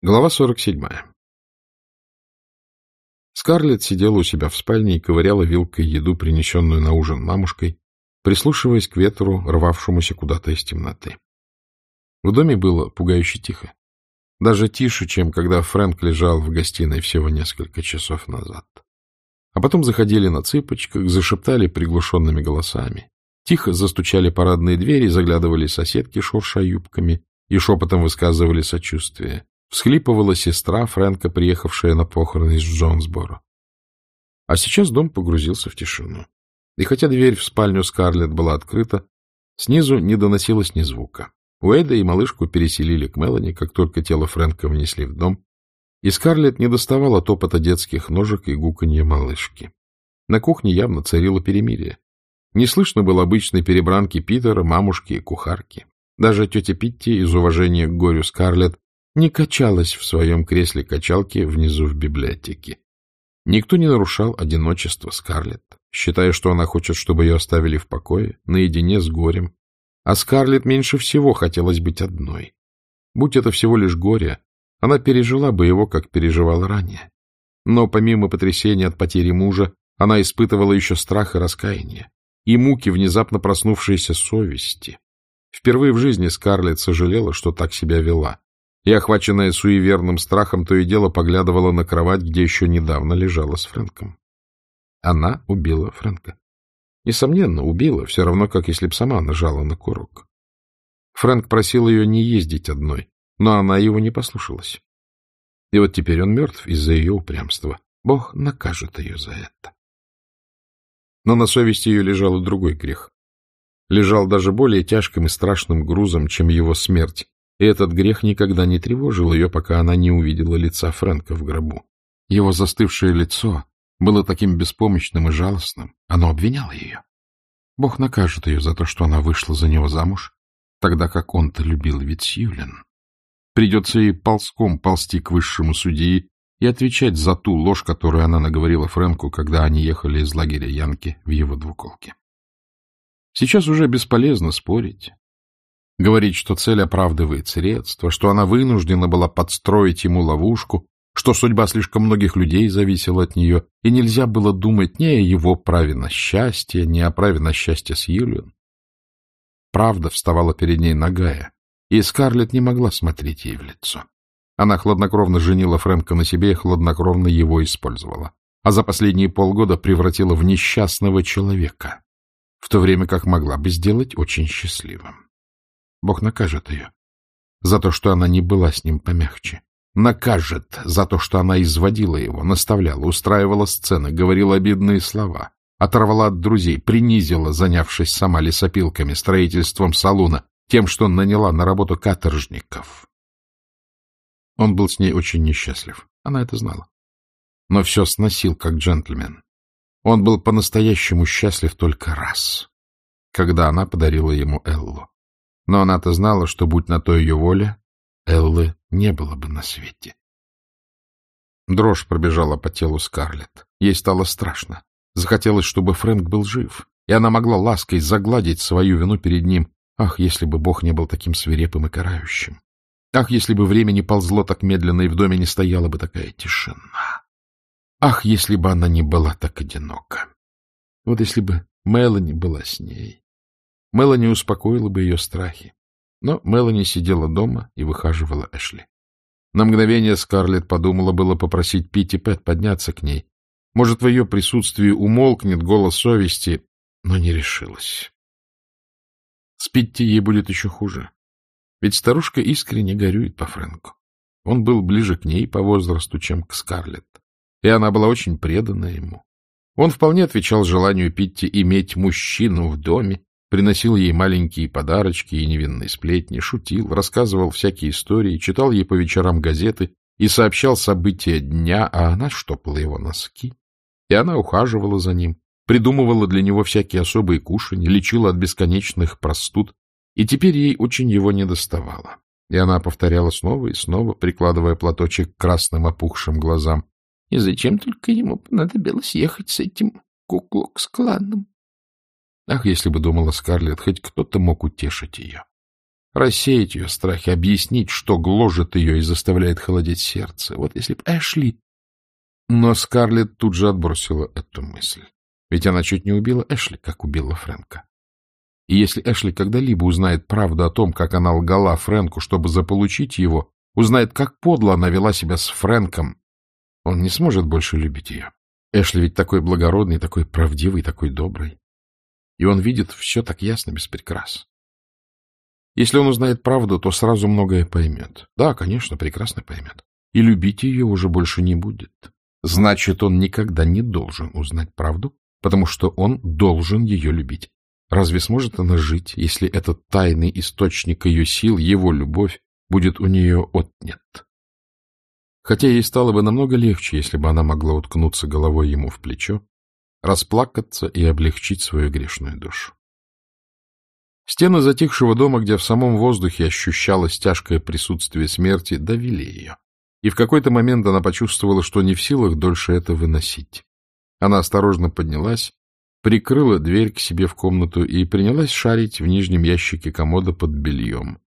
Глава 47. Скарлетт сидела у себя в спальне и ковыряла вилкой еду, принесенную на ужин мамушкой, прислушиваясь к ветру, рвавшемуся куда-то из темноты. В доме было пугающе тихо. Даже тише, чем когда Фрэнк лежал в гостиной всего несколько часов назад. А потом заходили на цыпочках, зашептали приглушенными голосами. Тихо застучали парадные двери, заглядывали соседки, шурша юбками, и шепотом высказывали сочувствие. Всхлипывала сестра Фрэнка, приехавшая на похороны из Джонсборо. А сейчас дом погрузился в тишину. И хотя дверь в спальню Скарлетт была открыта, снизу не доносилось ни звука. Уэйда и малышку переселили к Мелани, как только тело Фрэнка внесли в дом, и Скарлетт не доставала топота детских ножек и гуканья малышки. На кухне явно царило перемирие. Не слышно было обычной перебранки Питера, мамушки и кухарки. Даже тетя Питти из уважения к горю Скарлетт не качалась в своем кресле качалки внизу в библиотеке. Никто не нарушал одиночество Скарлетт, считая, что она хочет, чтобы ее оставили в покое, наедине с горем. А Скарлетт меньше всего хотелось быть одной. Будь это всего лишь горе, она пережила бы его, как переживала ранее. Но помимо потрясения от потери мужа, она испытывала еще страх и раскаяние, и муки внезапно проснувшейся совести. Впервые в жизни Скарлетт сожалела, что так себя вела, и, охваченная суеверным страхом, то и дело поглядывала на кровать, где еще недавно лежала с Фрэнком. Она убила Фрэнка. Несомненно, убила, все равно, как если б сама нажала на курок. Фрэнк просил ее не ездить одной, но она его не послушалась. И вот теперь он мертв из-за ее упрямства. Бог накажет ее за это. Но на совести ее лежал и другой грех. Лежал даже более тяжким и страшным грузом, чем его смерть, и этот грех никогда не тревожил ее, пока она не увидела лица Фрэнка в гробу. Его застывшее лицо было таким беспомощным и жалостным. Оно обвиняло ее. Бог накажет ее за то, что она вышла за него замуж, тогда как он-то любил ведь Сьюлин. Придется ей ползком ползти к высшему судьи и отвечать за ту ложь, которую она наговорила Фрэнку, когда они ехали из лагеря Янки в его двуколке. Сейчас уже бесполезно спорить. Говорить, что цель оправдывает средства, что она вынуждена была подстроить ему ловушку, что судьба слишком многих людей зависела от нее, и нельзя было думать ни о его праве на счастье, ни о праве на счастье с Юлиан. Правда вставала перед ней нагая, и Скарлетт не могла смотреть ей в лицо. Она хладнокровно женила Фрэнка на себе и хладнокровно его использовала, а за последние полгода превратила в несчастного человека, в то время как могла бы сделать очень счастливым. Бог накажет ее за то, что она не была с ним помягче. Накажет за то, что она изводила его, наставляла, устраивала сцены, говорила обидные слова, оторвала от друзей, принизила, занявшись сама лесопилками, строительством салуна, тем, что наняла на работу каторжников. Он был с ней очень несчастлив. Она это знала. Но все сносил, как джентльмен. Он был по-настоящему счастлив только раз, когда она подарила ему Эллу. Но она-то знала, что, будь на то ее воля, Эллы не было бы на свете. Дрожь пробежала по телу Скарлетт. Ей стало страшно. Захотелось, чтобы Фрэнк был жив, и она могла лаской загладить свою вину перед ним. Ах, если бы Бог не был таким свирепым и карающим! Ах, если бы время не ползло так медленно, и в доме не стояла бы такая тишина! Ах, если бы она не была так одинока! Вот если бы Мелани была с ней! Мелани успокоила бы ее страхи. Но Мелани сидела дома и выхаживала Эшли. На мгновение Скарлетт подумала было попросить Питти Пэт подняться к ней. Может, в ее присутствии умолкнет голос совести, но не решилась. С Питти ей будет еще хуже. Ведь старушка искренне горюет по Фрэнку. Он был ближе к ней по возрасту, чем к Скарлетт, и она была очень предана ему. Он вполне отвечал желанию Питти иметь мужчину в доме, приносил ей маленькие подарочки и невинные сплетни, шутил, рассказывал всякие истории, читал ей по вечерам газеты и сообщал события дня, а она штопала его носки. И она ухаживала за ним, придумывала для него всякие особые кушанья, лечила от бесконечных простуд, и теперь ей очень его недоставало. И она повторяла снова и снова, прикладывая платочек к красным опухшим глазам. — И зачем только ему понадобилось ехать с этим куклок-складом? Ах, если бы думала Скарлетт, хоть кто-то мог утешить ее. рассеять ее страхи, объяснить, что гложет ее и заставляет холодеть сердце. Вот если б Эшли... Но Скарлетт тут же отбросила эту мысль. Ведь она чуть не убила Эшли, как убила Фрэнка. И если Эшли когда-либо узнает правду о том, как она лгала Фрэнку, чтобы заполучить его, узнает, как подло она вела себя с Фрэнком, он не сможет больше любить ее. Эшли ведь такой благородный, такой правдивый, такой добрый. И он видит все так ясно, без прикрас. Если он узнает правду, то сразу многое поймет. Да, конечно, прекрасно поймет. И любить ее уже больше не будет. Значит, он никогда не должен узнать правду, потому что он должен ее любить. Разве сможет она жить, если этот тайный источник ее сил, его любовь, будет у нее отнят? Хотя ей стало бы намного легче, если бы она могла уткнуться головой ему в плечо, расплакаться и облегчить свою грешную душу. Стены затихшего дома, где в самом воздухе ощущалось тяжкое присутствие смерти, давили ее. И в какой-то момент она почувствовала, что не в силах дольше это выносить. Она осторожно поднялась, прикрыла дверь к себе в комнату и принялась шарить в нижнем ящике комода под бельем.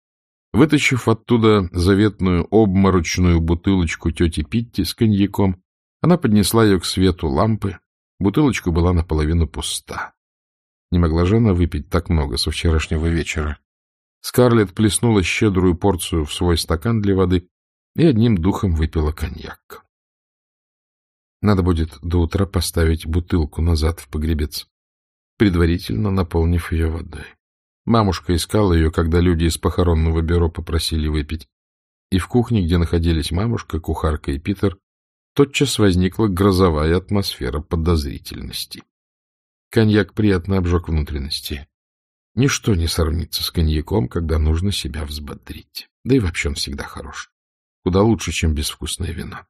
Вытащив оттуда заветную обморочную бутылочку тети Питти с коньяком, она поднесла ее к свету лампы. Бутылочка была наполовину пуста. Не могла же она выпить так много со вчерашнего вечера. Скарлетт плеснула щедрую порцию в свой стакан для воды и одним духом выпила коньяк. Надо будет до утра поставить бутылку назад в погребец, предварительно наполнив ее водой. Мамушка искала ее, когда люди из похоронного бюро попросили выпить. И в кухне, где находились мамушка, кухарка и Питер, тотчас возникла грозовая атмосфера подозрительности. Коньяк приятно обжег внутренности. Ничто не сравнится с коньяком, когда нужно себя взбодрить. Да и вообще он всегда хорош. Куда лучше, чем безвкусное вино.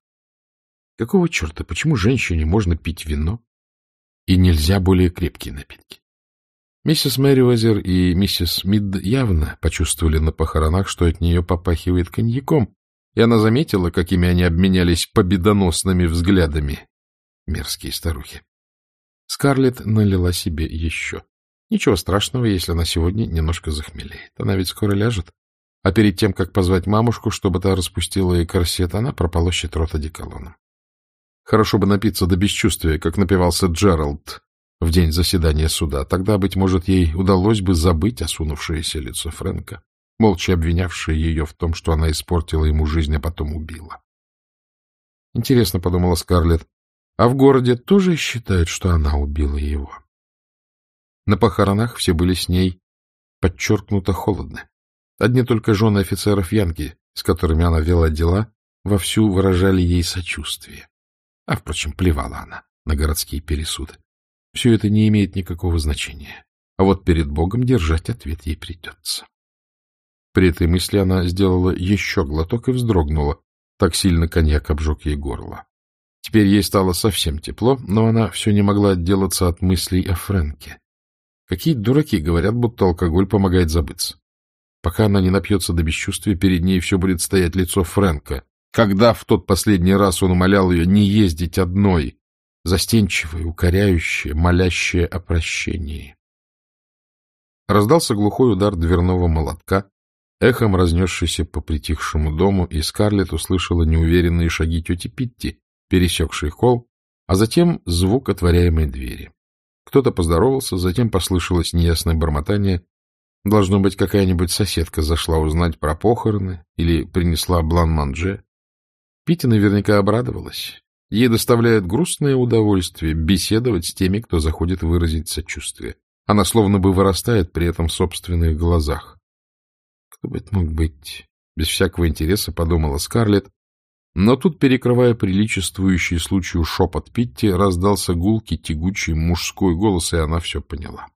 Какого черта, почему женщине можно пить вино и нельзя более крепкие напитки? Миссис Мэривазер и миссис Мид явно почувствовали на похоронах, что от нее попахивает коньяком, и она заметила, какими они обменялись победоносными взглядами. Мерзкие старухи. Скарлетт налила себе еще. Ничего страшного, если она сегодня немножко захмелеет. Она ведь скоро ляжет. А перед тем, как позвать мамушку, чтобы та распустила ей корсет, она прополощет рот одеколоном. Хорошо бы напиться до бесчувствия, как напивался Джеральд в день заседания суда. Тогда, быть может, ей удалось бы забыть осунувшееся лицо Фрэнка, молча обвинявшее ее в том, что она испортила ему жизнь, а потом убила. Интересно, — подумала Скарлетт, — а в городе тоже считают, что она убила его? На похоронах все были с ней подчеркнуто холодны. Одни только жены офицеров Янки, с которыми она вела дела, вовсю выражали ей сочувствие. А, впрочем, плевала она на городские пересуды. Все это не имеет никакого значения. А вот перед Богом держать ответ ей придется. При этой мысли она сделала еще глоток и вздрогнула. Так сильно коньяк обжег ей горло. Теперь ей стало совсем тепло, но она все не могла отделаться от мыслей о Фрэнке. Какие дураки говорят, будто алкоголь помогает забыться. Пока она не напьется до бесчувствия, перед ней все будет стоять лицо Фрэнка. Когда в тот последний раз он умолял ее не ездить одной, застенчивое, укоряющее, молящее о прощении. Раздался глухой удар дверного молотка, эхом разнесшийся по притихшему дому, и Скарлетт услышала неуверенные шаги тети Питти, пересекшей холл, а затем звук отворяемой двери. Кто-то поздоровался, затем послышалось неясное бормотание. Должно быть, какая-нибудь соседка зашла узнать про похороны или принесла блан-манже. Питти наверняка обрадовалась. Ей доставляет грустное удовольствие беседовать с теми, кто заходит выразить сочувствие. Она словно бы вырастает при этом в собственных глазах. Кто бы это мог быть? Без всякого интереса подумала Скарлетт. Но тут, перекрывая приличествующий случаю шепот Питти, раздался гулкий, тягучий мужской голос, и она все поняла.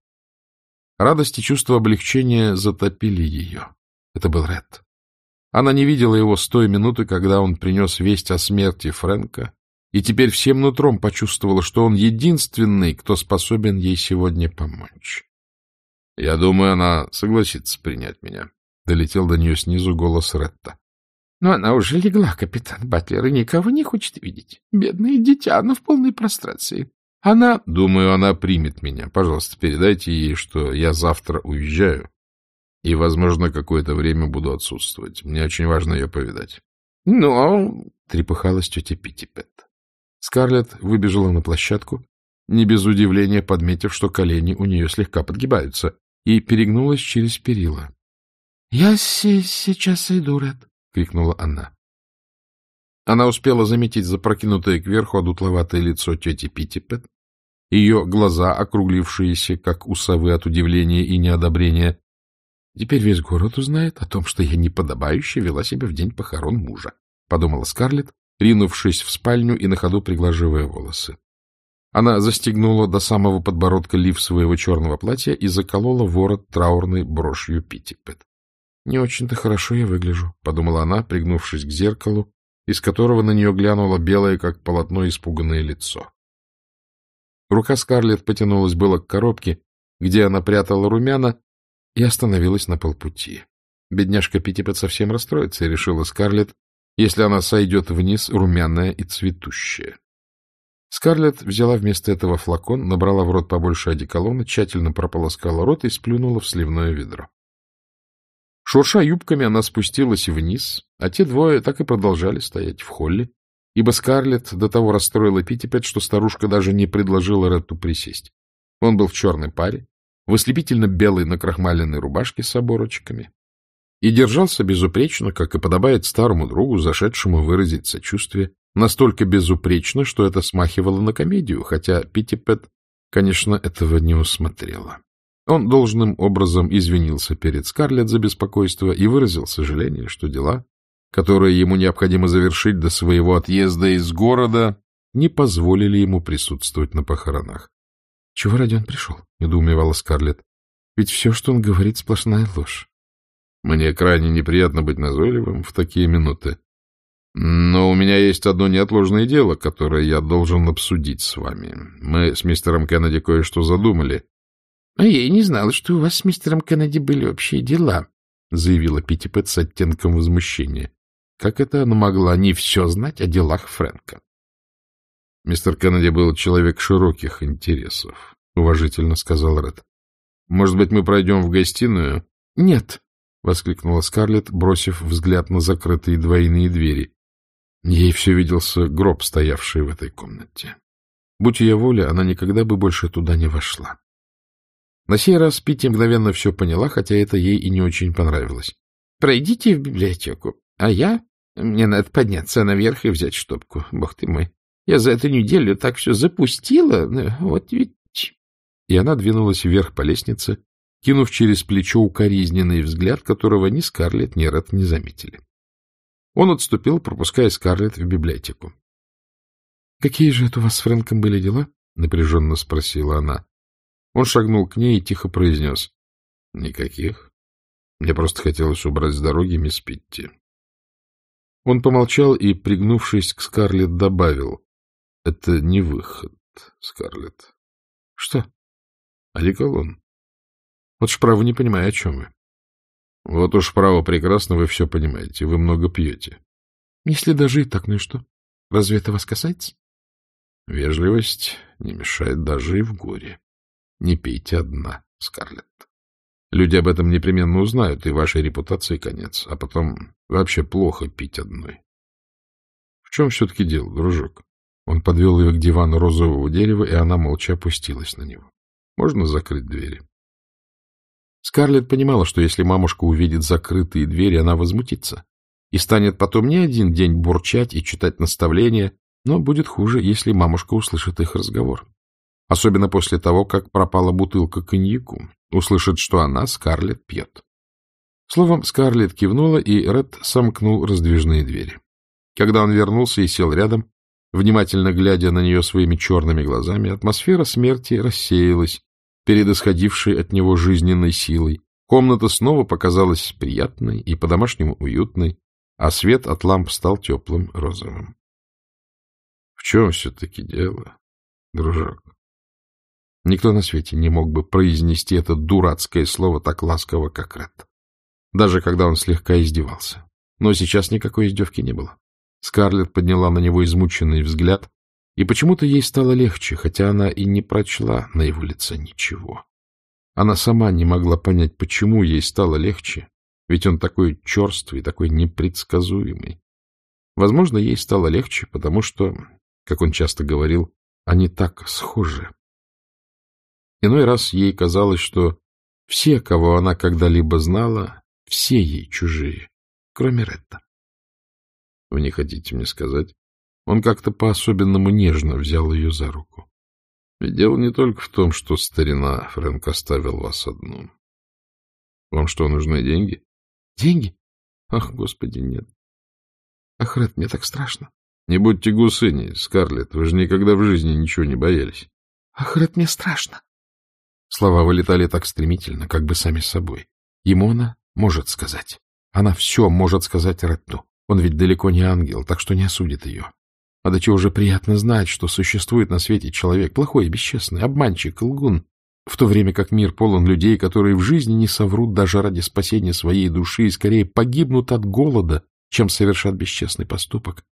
Радость и чувство облегчения затопили ее. Это был Ред. Она не видела его с той минуты, когда он принес весть о смерти Фрэнка, и теперь всем нутром почувствовала, что он единственный, кто способен ей сегодня помочь. — Я думаю, она согласится принять меня, — долетел до нее снизу голос Ретта. — Но она уже легла, капитан Батлер, и никого не хочет видеть. Бедное дитя, она в полной прострации. Она... — Думаю, она примет меня. Пожалуйста, передайте ей, что я завтра уезжаю. И, возможно, какое-то время буду отсутствовать. Мне очень важно ее повидать. — Ну, — трепыхалась тетя Питтипет. Скарлетт выбежала на площадку, не без удивления подметив, что колени у нее слегка подгибаются, и перегнулась через перила. — Я сейчас иду, Ред, — крикнула она. Она успела заметить запрокинутое кверху одутловатое лицо тети Питтипет, ее глаза, округлившиеся, как у от удивления и неодобрения. Теперь весь город узнает о том, что я неподобающе вела себя в день похорон мужа, — подумала Скарлетт, ринувшись в спальню и на ходу приглаживая волосы. Она застегнула до самого подбородка лиф своего черного платья и заколола ворот траурной брошью Питтипет. — Не очень-то хорошо я выгляжу, — подумала она, пригнувшись к зеркалу, из которого на нее глянуло белое, как полотно, испуганное лицо. Рука Скарлетт потянулась было к коробке, где она прятала румяна, и остановилась на полпути. Бедняжка Питтипет совсем расстроится, решила Скарлетт, если она сойдет вниз румяная и цветущая. Скарлетт взяла вместо этого флакон, набрала в рот побольше одеколона, тщательно прополоскала рот и сплюнула в сливное ведро. Шурша юбками, она спустилась вниз, а те двое так и продолжали стоять в холле, ибо Скарлетт до того расстроила Питтипет, что старушка даже не предложила Ретту присесть. Он был в черной паре, в ослепительно белой накрахмаленной рубашке с оборочками, и держался безупречно, как и подобает старому другу, зашедшему выразить сочувствие, настолько безупречно, что это смахивало на комедию, хотя Питтипет, конечно, этого не усмотрела. Он должным образом извинился перед Скарлетт за беспокойство и выразил сожаление, что дела, которые ему необходимо завершить до своего отъезда из города, не позволили ему присутствовать на похоронах. — Чего ради он пришел? — недоумевала Скарлетт. — Ведь все, что он говорит, сплошная ложь. Мне крайне неприятно быть назойливым в такие минуты. Но у меня есть одно неотложное дело, которое я должен обсудить с вами. Мы с мистером Кеннеди кое-что задумали. — А я и не знала, что у вас с мистером Кеннеди были общие дела, — заявила Питтипет с оттенком возмущения. Как это она могла не все знать о делах Фрэнка? Мистер Кеннеди был человек широких интересов, — уважительно сказал Ред. — Может быть, мы пройдем в гостиную? — Нет, — воскликнула Скарлетт, бросив взгляд на закрытые двойные двери. Ей все виделся гроб, стоявший в этой комнате. Будь ее воля, она никогда бы больше туда не вошла. На сей раз Питти мгновенно все поняла, хотя это ей и не очень понравилось. — Пройдите в библиотеку, а я... Мне надо подняться наверх и взять штопку. Бог ты мой. Я за эту неделю так все запустила. Ну, вот ведь... И она двинулась вверх по лестнице, кинув через плечо укоризненный взгляд, которого ни Скарлетт, ни Ред не заметили. Он отступил, пропуская Скарлетт в библиотеку. — Какие же это у вас с Фрэнком были дела? — напряженно спросила она. Он шагнул к ней и тихо произнес. — Никаких. Мне просто хотелось убрать с дороги мисс Питти. Он помолчал и, пригнувшись к Скарлетт, добавил. — Это не выход, Скарлетт. — Что? — Одеколон. Вот ж не понимаю, о чем вы. — Вот уж право прекрасно, вы все понимаете. Вы много пьете. — Если даже и так, ну и что? Разве это вас касается? — Вежливость не мешает даже и в горе. Не пейте одна, Скарлетт. Люди об этом непременно узнают, и вашей репутации конец. А потом вообще плохо пить одной. В чем все-таки дело, дружок? Он подвел ее к дивану розового дерева, и она молча опустилась на него. Можно закрыть двери? Скарлетт понимала, что если мамушка увидит закрытые двери, она возмутится и станет потом не один день бурчать и читать наставления, но будет хуже, если мамушка услышит их разговор. Особенно после того, как пропала бутылка коньяку. Услышит, что она, Скарлетт, пьет. Словом, Скарлетт кивнула, и Ред сомкнул раздвижные двери. Когда он вернулся и сел рядом, внимательно глядя на нее своими черными глазами, атмосфера смерти рассеялась перед исходившей от него жизненной силой. Комната снова показалась приятной и по-домашнему уютной, а свет от ламп стал теплым розовым. — В чем все-таки дело, дружок? Никто на свете не мог бы произнести это дурацкое слово так ласково, как Ред. Даже когда он слегка издевался. Но сейчас никакой издевки не было. Скарлетт подняла на него измученный взгляд, и почему-то ей стало легче, хотя она и не прочла на его лице ничего. Она сама не могла понять, почему ей стало легче, ведь он такой черствый, такой непредсказуемый. Возможно, ей стало легче, потому что, как он часто говорил, они так схожи. Иной раз ей казалось, что все, кого она когда-либо знала, все ей чужие, кроме Ретта. Вы не хотите мне сказать? Он как-то по-особенному нежно взял ее за руку. Ведь дело не только в том, что старина Фрэнк оставил вас одну. Вам что, нужны деньги? Деньги? Ах, господи, нет. Ах, Ред, мне так страшно. Не будьте гусыней, Скарлетт, вы же никогда в жизни ничего не боялись. Ах, Ред, мне страшно. Слова вылетали так стремительно, как бы сами собой. Ему она может сказать. Она все может сказать Ретту. Он ведь далеко не ангел, так что не осудит ее. А до чего же приятно знать, что существует на свете человек, плохой и бесчестный, обманщик, лгун, в то время как мир полон людей, которые в жизни не соврут даже ради спасения своей души и скорее погибнут от голода, чем совершат бесчестный поступок.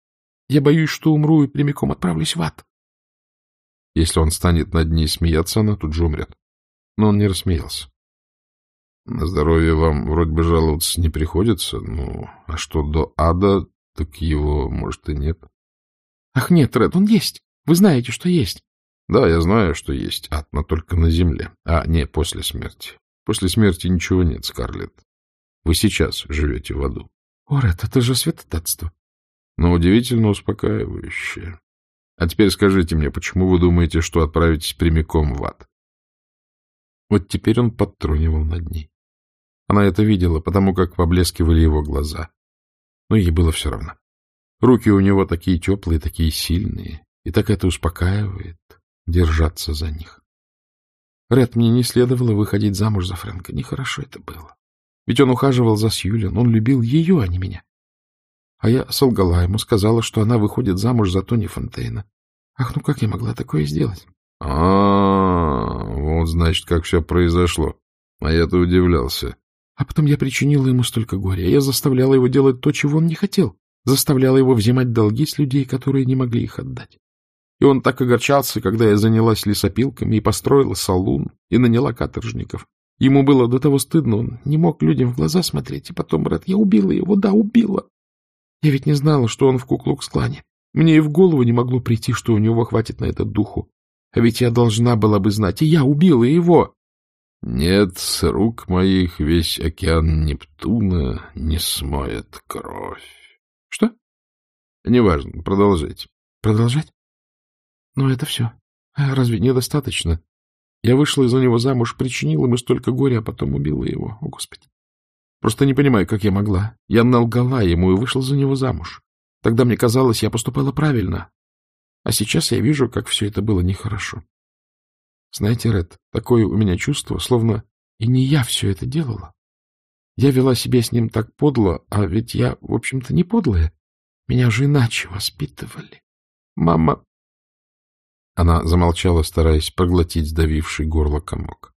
Я боюсь, что умру и прямиком отправлюсь в ад. Если он станет над ней смеяться, она тут же умрет. Но он не рассмеялся. На здоровье вам вроде бы жаловаться не приходится, ну, а что до ада, так его, может, и нет. Ах нет, Ред, он есть. Вы знаете, что есть. Да, я знаю, что есть ад, но только на земле. А, не, после смерти. После смерти ничего нет, Скарлетт. Вы сейчас живете в аду. О, Ред, это же святотатство. Но удивительно успокаивающее. А теперь скажите мне, почему вы думаете, что отправитесь прямиком в ад? Вот теперь он подтрунивал над ней. Она это видела, потому как поблескивали его глаза. Но ей было все равно. Руки у него такие теплые, такие сильные, и так это успокаивает держаться за них. Ред, мне не следовало выходить замуж за Фрэнка. Нехорошо это было. Ведь он ухаживал за Сьюлин, он любил ее, а не меня. А я солгала ему, сказала, что она выходит замуж за Тони Фонтейна. Ах, ну как я могла такое сделать? А, вот значит, как все произошло. А я-то удивлялся. А потом я причинила ему столько горя. Я заставляла его делать то, чего он не хотел. Заставляла его взимать долги с людей, которые не могли их отдать. И он так огорчался, когда я занялась лесопилками и построила салун, и наняла каторжников. Ему было до того стыдно, он не мог людям в глаза смотреть. И потом, брат, я убила его, да, убила. Я ведь не знала, что он в Куклукс-клане. Мне и в голову не могло прийти, что у него хватит на это духу. А ведь я должна была бы знать, и я убила его. Нет, с рук моих весь океан Нептуна не смоет кровь. Что? Неважно, продолжайте. Продолжать? Но это все. А разве недостаточно? Я вышла из-за него замуж, причинила ему столько горя, а потом убила его. О, Господи! Просто не понимаю, как я могла. Я налгала ему и вышла за него замуж. Тогда мне казалось, я поступала правильно. А сейчас я вижу, как все это было нехорошо. Знаете, Ред, такое у меня чувство, словно и не я все это делала. Я вела себя с ним так подло, а ведь я, в общем-то, не подлая. Меня же иначе воспитывали. Мама она замолчала, стараясь проглотить сдавивший горло комок.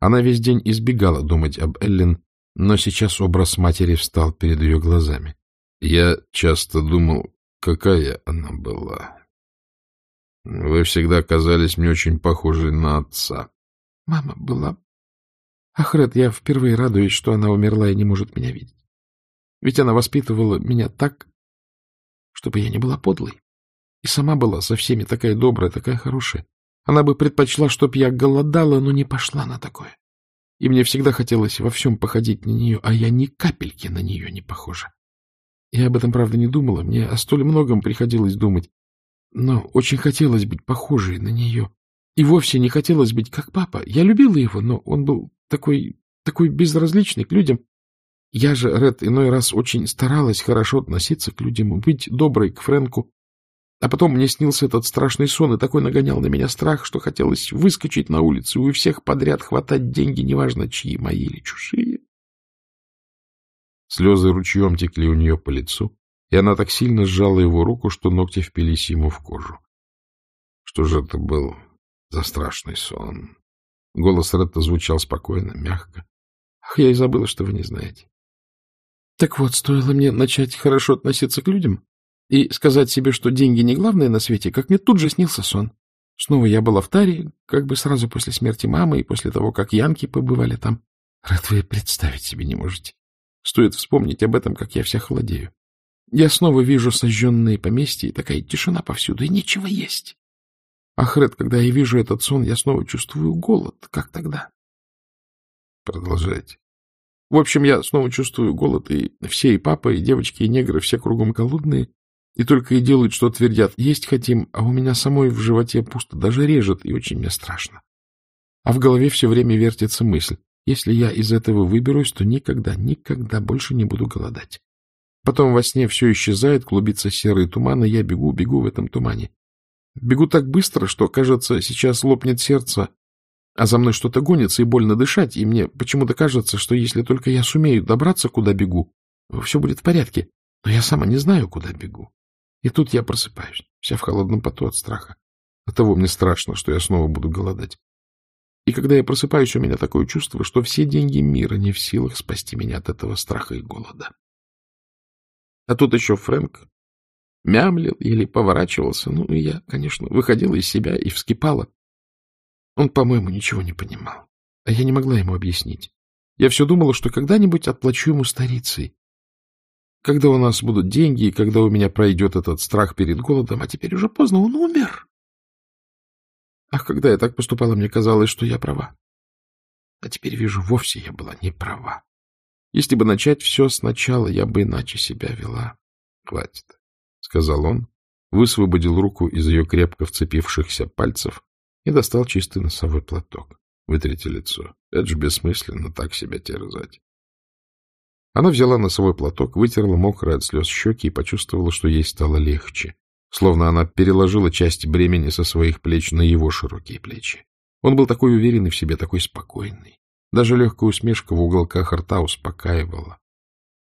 Она весь день избегала думать об Эллен, но сейчас образ матери встал перед ее глазами. Я часто думал, какая она была. Вы всегда казались мне очень похожей на отца. Мама была... Ах, Ред, я впервые радуюсь, что она умерла и не может меня видеть. Ведь она воспитывала меня так, чтобы я не была подлой. И сама была со всеми такая добрая, такая хорошая. Она бы предпочла, чтоб я голодала, но не пошла на такое. И мне всегда хотелось во всем походить на нее, а я ни капельки на нее не похожа. Я об этом, правда, не думала, мне о столь многом приходилось думать. Но очень хотелось быть похожей на нее. И вовсе не хотелось быть как папа. Я любила его, но он был такой, такой безразличный к людям. Я же, Ред, иной раз очень старалась хорошо относиться к людям, быть доброй к Фрэнку, а потом мне снился этот страшный сон, и такой нагонял на меня страх, что хотелось выскочить на улицу и у всех подряд хватать деньги, неважно, чьи, мои или чужие. Слезы ручьем текли у нее по лицу, и она так сильно сжала его руку, что ногти впились ему в кожу. Что же это был за страшный сон? Голос Ретта звучал спокойно, мягко. Ах, я и забыла, что вы не знаете. Так вот, стоило мне начать хорошо относиться к людям, и сказать себе, что деньги не главное на свете, как мне тут же снился сон. Снова я была в Таре, как бы сразу после смерти мамы и после того, как янки побывали там. Рад вы представить себе не можете. Стоит вспомнить об этом, как я вся холодею. Я снова вижу сожженные поместья, и такая тишина повсюду, и нечего есть. Ахред, когда я вижу этот сон, я снова чувствую голод, как тогда. Продолжайте. В общем, я снова чувствую голод, и все, и папа, и девочки, и негры, все кругом голодные, и только и делают, что твердят, есть хотим, а у меня самой в животе пусто, даже режет, и очень мне страшно. А в голове все время вертится мысль, если я из этого выберусь, то никогда, никогда больше не буду голодать. Потом во сне все исчезает, клубится серый туман, и я бегу, бегу в этом тумане. Бегу так быстро, что, кажется, сейчас лопнет сердце, а за мной что-то гонится и больно дышать, и мне почему-то кажется, что если только я сумею добраться, куда бегу, все будет в порядке. Но я сама не знаю, куда бегу. И тут я просыпаюсь, вся в холодном поту от страха. От того мне страшно, что я снова буду голодать. И когда я просыпаюсь, у меня такое чувство, что все деньги мира не в силах спасти меня от этого страха и голода. А тут еще Фрэнк мямлил или поворачивался. Ну, и я, конечно, выходила из себя и вскипала. Он, по-моему, ничего не понимал. А я не могла ему объяснить. Я все думала, что когда-нибудь отплачу ему старицей. Когда у нас будут деньги, и когда у меня пройдет этот страх перед голодом, а теперь уже поздно, он умер. Ах, когда я так поступала, мне казалось, что я права. А теперь вижу, вовсе я была не права. Если бы начать все сначала, я бы иначе себя вела. — Хватит, — сказал он, высвободил руку из ее крепко вцепившихся пальцев и достал чистый носовой платок. Вытрите лицо. Это же бессмысленно так себя терзать. Она взяла носовой платок, вытерла мокрые от слез щеки и почувствовала, что ей стало легче, словно она переложила часть бремени со своих плеч на его широкие плечи. Он был такой уверенный в себе, такой спокойный. Даже легкая усмешка в уголках рта успокаивала,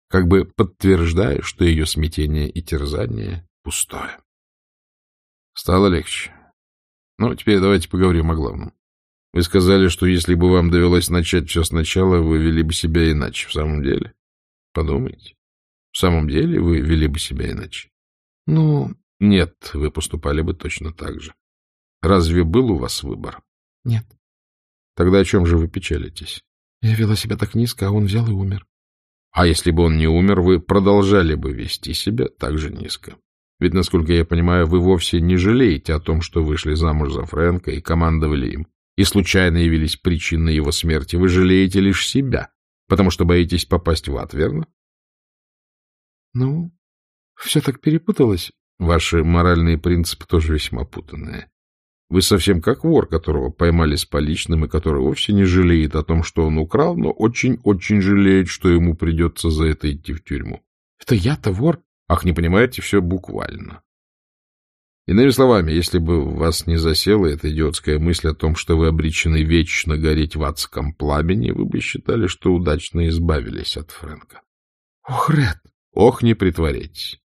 как бы подтверждая, что ее смятение и терзание пустое. Стало легче. Ну, теперь давайте поговорим о главном. Вы сказали, что если бы вам довелось начать все сначала, вы вели бы себя иначе. В самом деле? Подумайте. В самом деле вы вели бы себя иначе? Ну, нет, вы поступали бы точно так же. Разве был у вас выбор? Нет. Тогда о чем же вы печалитесь? Я вела себя так низко, а он взял и умер. А если бы он не умер, вы продолжали бы вести себя так же низко. Ведь, насколько я понимаю, вы вовсе не жалеете о том, что вышли замуж за Фрэнка и командовали им, и случайно явились причиной его смерти. Вы жалеете лишь себя, потому что боитесь попасть в ад, верно? Ну, все так перепуталось. Ваши моральные принципы тоже весьма путанные. Вы совсем как вор, которого поймали с поличным, и который вовсе не жалеет о том, что он украл, но очень-очень жалеет, что ему придется за это идти в тюрьму. Это я-то вор? Ах, не понимаете, все буквально. Иными словами, если бы вас не засела эта идиотская мысль о том, что вы обречены вечно гореть в адском пламени, вы бы считали, что удачно избавились от Фрэнка. Ох, Ред! Ох, не притворяйтесь.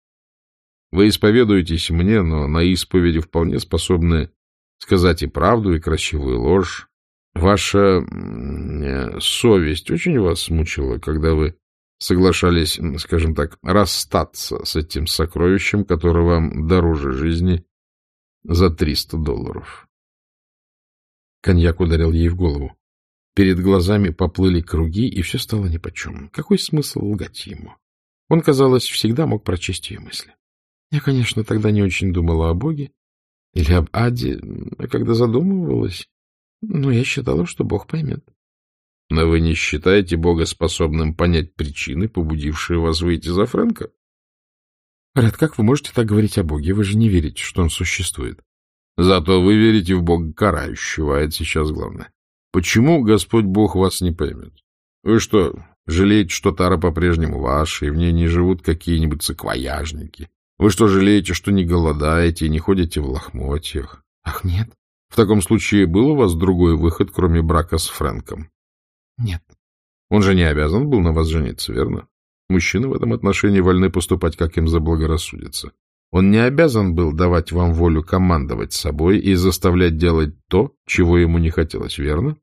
Вы исповедуетесь мне, но на исповеди вполне способны сказать и правду, и красивую ложь. Ваша э, совесть очень вас мучила, когда вы соглашались, скажем так, расстаться с этим сокровищем, которое вам дороже жизни, за триста долларов. Коньяк ударил ей в голову. Перед глазами поплыли круги, и все стало нипочем. Какой смысл лгать ему? Он, казалось, всегда мог прочесть ее мысли. Я, конечно, тогда не очень думала о Боге, или об аде, когда задумывалась, но я считала, что Бог поймет. Но вы не считаете Бога способным понять причины, побудившие вас выйти за Фрэнка? Рад, как вы можете так говорить о Боге? Вы же не верите, что он существует. Зато вы верите в Бога карающего, а это сейчас главное. Почему Господь Бог вас не поймет? Вы что, жалеете, что Тара по-прежнему ваша, и в ней не живут какие-нибудь саквояжники? Вы что, жалеете, что не голодаете и не ходите в лохмотьях? Ах, нет. В таком случае был у вас другой выход, кроме брака с Фрэнком? Нет. Он же не обязан был на вас жениться, верно? Мужчины в этом отношении вольны поступать, как им заблагорассудится. Он не обязан был давать вам волю командовать собой и заставлять делать то, чего ему не хотелось, верно?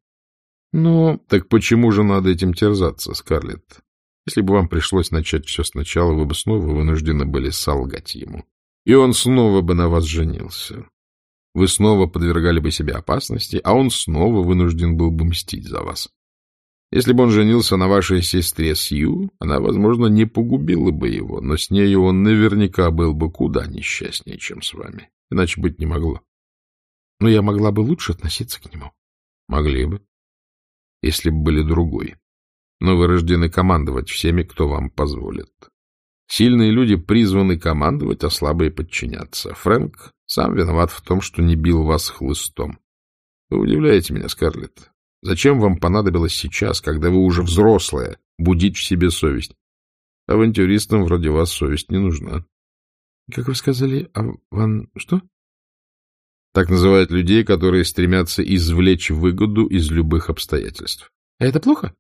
Ну, так почему же надо этим терзаться, Скарлетт? Если бы вам пришлось начать все сначала, вы бы снова вынуждены были солгать ему. И он снова бы на вас женился. Вы снова подвергали бы себе опасности, а он снова вынужден был бы мстить за вас. Если бы он женился на вашей сестре Сью, она, возможно, не погубила бы его, но с нею он наверняка был бы куда несчастнее, чем с вами. Иначе быть не могло. Но я могла бы лучше относиться к нему. Могли бы, если бы были другой. Но вы рождены командовать всеми, кто вам позволит. Сильные люди призваны командовать, а слабые подчиняться. Фрэнк сам виноват в том, что не бил вас хлыстом. Вы удивляете меня, Скарлетт. Зачем вам понадобилось сейчас, когда вы уже взрослая, будить в себе совесть? Авантюристам вроде вас совесть не нужна. — Как вы сказали, аван... что? Так называют людей, которые стремятся извлечь выгоду из любых обстоятельств. — А это плохо?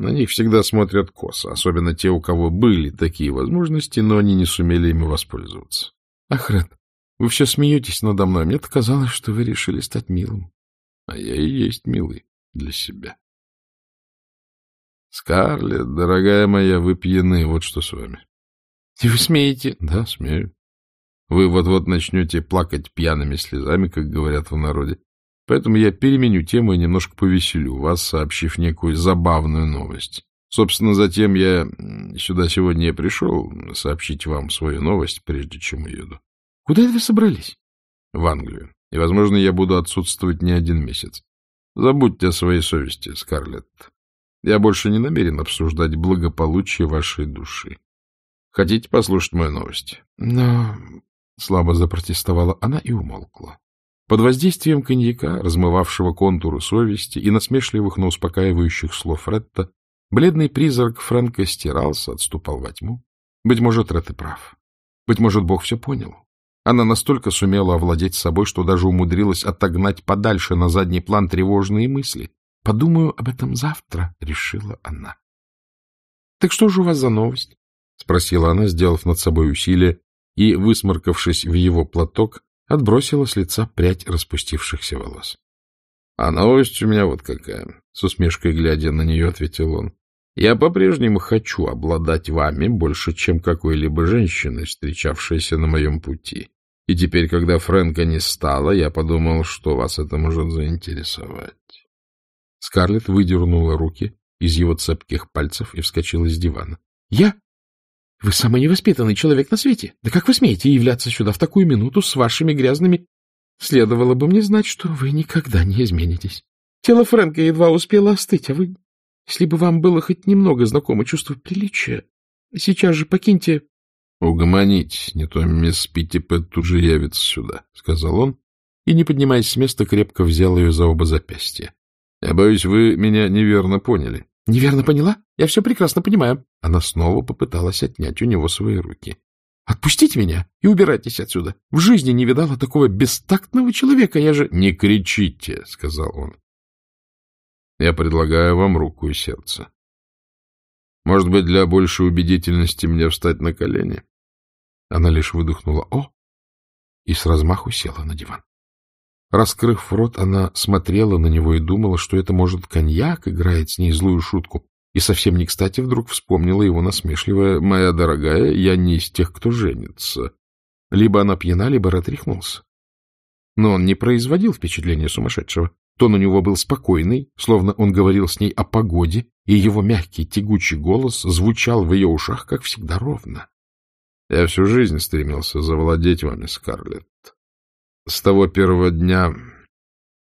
На них всегда смотрят косо, особенно те, у кого были такие возможности, но они не сумели ими воспользоваться. — Ахред, вы все смеетесь надо мной. Мне казалось, что вы решили стать милым. А я и есть милый для себя. Скарлетт, дорогая моя, вы пьяны, вот что с вами. — И вы смеете? — Да, смею. Вы вот-вот начнете плакать пьяными слезами, как говорят в народе. Поэтому я переменю тему и немножко повеселю вас, сообщив некую забавную новость. Собственно, затем я сюда сегодня и пришел сообщить вам свою новость, прежде чем уеду. — Куда это вы собрались? — В Англию. И, возможно, я буду отсутствовать не один месяц. Забудьте о своей совести, Скарлетт. Я больше не намерен обсуждать благополучие вашей души. Хотите послушать мою новость? Но... Слабо запротестовала она и умолкла. Под воздействием коньяка, размывавшего контуры совести и насмешливых, но успокаивающих слов Ретта, бледный призрак Фрэнка стирался, отступал во тьму. Быть может, Ретт и прав. Быть может, Бог все понял. Она настолько сумела овладеть собой, что даже умудрилась отогнать подальше на задний план тревожные мысли. «Подумаю об этом завтра», — решила она. «Так что же у вас за новость?» — спросила она, сделав над собой усилие, и, высморкавшись в его платок, отбросила с лица прядь распустившихся волос. — А новость у меня вот какая, — с усмешкой глядя на нее, ответил он. — Я по-прежнему хочу обладать вами больше, чем какой-либо женщиной, встречавшейся на моем пути. И теперь, когда Фрэнка не стало, я подумал, что вас это может заинтересовать. Скарлетт выдернула руки из его цепких пальцев и вскочила с дивана. — Я? — Вы самый невоспитанный человек на свете. Да как вы смеете являться сюда в такую минуту с вашими грязными... Следовало бы мне знать, что вы никогда не изменитесь. Тело Фрэнка едва успело остыть, а вы... Если бы вам было хоть немного знакомо чувство приличия, сейчас же покиньте... — Угомонитесь, не то мисс Питтипет тут же явится сюда, — сказал он, и, не поднимаясь с места, крепко взял ее за оба запястья. — Я боюсь, вы меня неверно поняли. — Неверно поняла? Я все прекрасно понимаю. Она снова попыталась отнять у него свои руки. — Отпустите меня и убирайтесь отсюда. В жизни не видала такого бестактного человека. Я же... — Не кричите, — сказал он. — Я предлагаю вам руку и сердце. Может быть, для большей убедительности мне встать на колени? Она лишь выдохнула «О!» и с размаху села на диван. Раскрыв рот, она смотрела на него и думала, что это, может, коньяк играет с ней злую шутку, и совсем не кстати вдруг вспомнила его насмешливое «Моя дорогая, я не из тех, кто женится». Либо она пьяна, либо ратряхнулся. Но он не производил впечатления сумасшедшего. Тон у него был спокойный, словно он говорил с ней о погоде, и его мягкий тягучий голос звучал в ее ушах, как всегда, ровно. — Я всю жизнь стремился завладеть вами, Скарлетт. С того первого дня,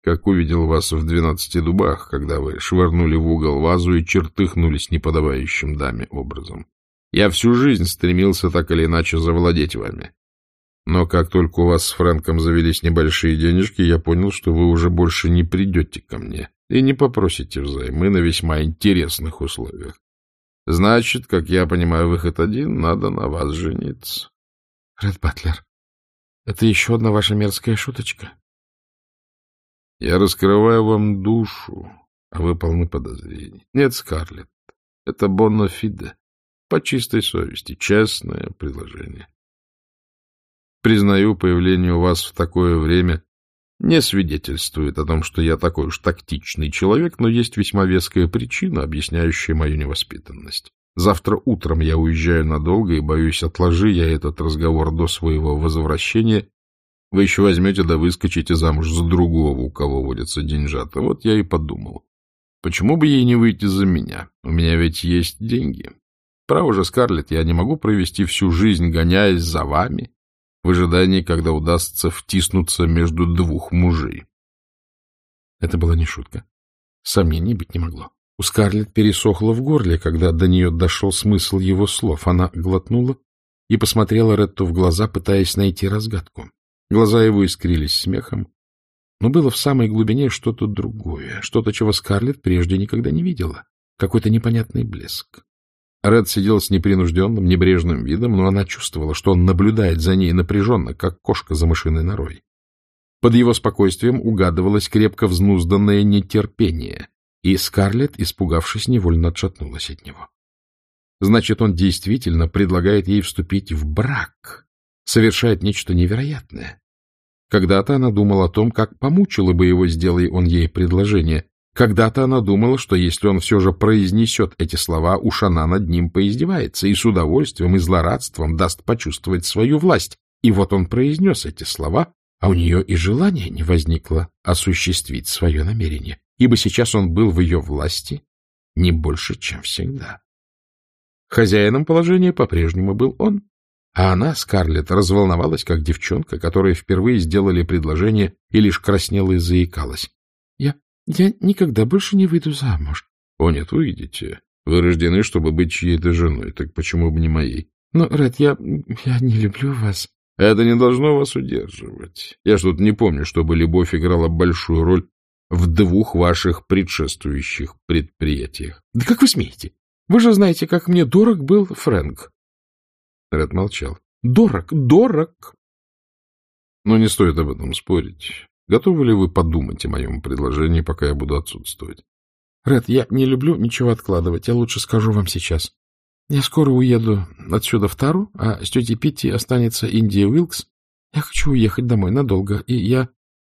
как увидел вас в двенадцати дубах, когда вы швырнули в угол вазу и чертыхнулись неподобающим даме образом. Я всю жизнь стремился так или иначе завладеть вами. Но как только у вас с Фрэнком завелись небольшие денежки, я понял, что вы уже больше не придете ко мне и не попросите взаймы на весьма интересных условиях. Значит, как я понимаю, выход один — надо на вас жениться. — Ред Батлер, это еще одна ваша мерзкая шуточка. Я раскрываю вам душу, а вы полны подозрений. Нет, Скарлетт, это бонофиде, по чистой совести, честное предложение. Признаю, появление у вас в такое время не свидетельствует о том, что я такой уж тактичный человек, но есть весьма веская причина, объясняющая мою невоспитанность. Завтра утром я уезжаю надолго, и, боюсь, отложи я этот разговор до своего возвращения, Вы еще возьмете да выскочите замуж за другого, у кого водятся деньжата. Вот я и подумал. Почему бы ей не выйти за меня? У меня ведь есть деньги. Право же, Скарлетт, я не могу провести всю жизнь, гоняясь за вами, в ожидании, когда удастся втиснуться между двух мужей. Это была не шутка. Сомнений быть не могло. У Скарлетт пересохло в горле, когда до нее дошел смысл его слов. Она глотнула и посмотрела Ретту в глаза, пытаясь найти разгадку. Глаза его искрились смехом, но было в самой глубине что-то другое, что-то, чего Скарлетт прежде никогда не видела, какой-то непонятный блеск. Ред сидел с непринужденным, небрежным видом, но она чувствовала, что он наблюдает за ней напряженно, как кошка за мышиной норой. Под его спокойствием угадывалось крепко взнузданное нетерпение, и Скарлетт, испугавшись, невольно отшатнулась от него. Значит, он действительно предлагает ей вступить в брак, совершает нечто невероятное. Когда-то она думала о том, как помучила бы его, сделай он ей предложение. Когда-то она думала, что если он все же произнесет эти слова, уж она над ним поиздевается и с удовольствием и злорадством даст почувствовать свою власть. И вот он произнес эти слова, а у нее и желания не возникло осуществить свое намерение, ибо сейчас он был в ее власти не больше, чем всегда. Хозяином положения по-прежнему был он, а она, Скарлетт, разволновалась, как девчонка, которой впервые сделали предложение и лишь краснела и заикалась. — Я... я никогда больше не выйду замуж. — О, нет, выйдете. Вы рождены, чтобы быть чьей-то женой, так почему бы не моей? — Но, Ред, я... я не люблю вас. — Это не должно вас удерживать. Я что-то не помню, чтобы любовь играла большую роль в двух ваших предшествующих предприятиях. — Да как вы смеете? Вы же знаете, как мне дорог был Фрэнк. Ред молчал. — Дорог, дорог. Но не стоит об этом спорить. Готовы ли вы подумать о моем предложении, пока я буду отсутствовать? — Ред, я не люблю ничего откладывать. Я лучше скажу вам сейчас. Я скоро уеду отсюда в Тару, а с тетей Питти останется Индия Уилкс. Я хочу уехать домой надолго, и я...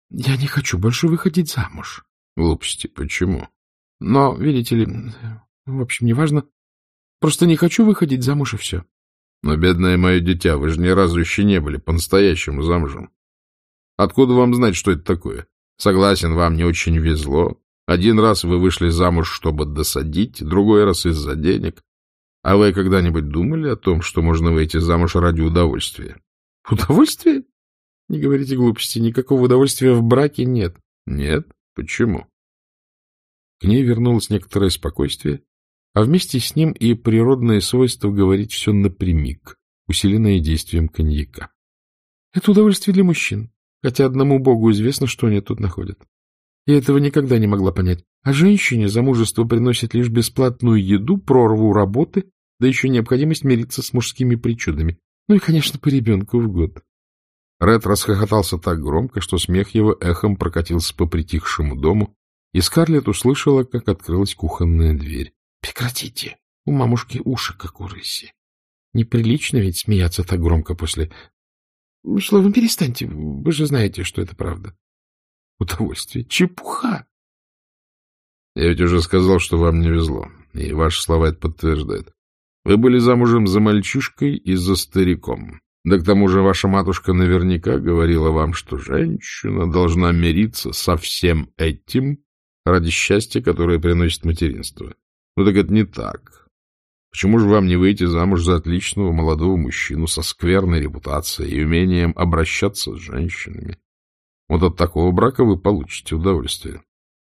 я не хочу больше выходить замуж. — Глупости. Почему? — Но, видите ли, в общем, неважно. Просто не хочу выходить замуж, и все. Но, бедное мое дитя, вы же ни разу еще не были по-настоящему замужем. Откуда вам знать, что это такое? Согласен, вам не очень везло. Один раз вы вышли замуж, чтобы досадить, другой раз из-за денег. А вы когда-нибудь думали о том, что можно выйти замуж ради удовольствия? Удовольствие? Не говорите глупости, никакого удовольствия в браке нет. Нет? Почему? К ней вернулось некоторое спокойствие, а вместе с ним и природное свойство говорить все напрямик, усиленное действием коньяка. Это удовольствие для мужчин, хотя одному богу известно, что они тут находят. Я этого никогда не могла понять. А женщине замужество приносит лишь бесплатную еду, прорву работы, да еще необходимость мириться с мужскими причудами. Ну и, конечно, по ребенку в год. Ред расхохотался так громко, что смех его эхом прокатился по притихшему дому, и Скарлетт услышала, как открылась кухонная дверь. Прекратите. У мамушки уши, как у рыси. Неприлично ведь смеяться так громко после... Словом, перестаньте. Вы же знаете, что это правда. Удовольствие. Чепуха. Я ведь уже сказал, что вам не везло, и ваши слова это подтверждают. Вы были замужем за мальчишкой и за стариком. Да к тому же ваша матушка наверняка говорила вам, что женщина должна мириться со всем этим ради счастья, которое приносит материнство. Ну так это не так. Почему же вам не выйти замуж за отличного молодого мужчину со скверной репутацией и умением обращаться с женщинами? Вот от такого брака вы получите удовольствие.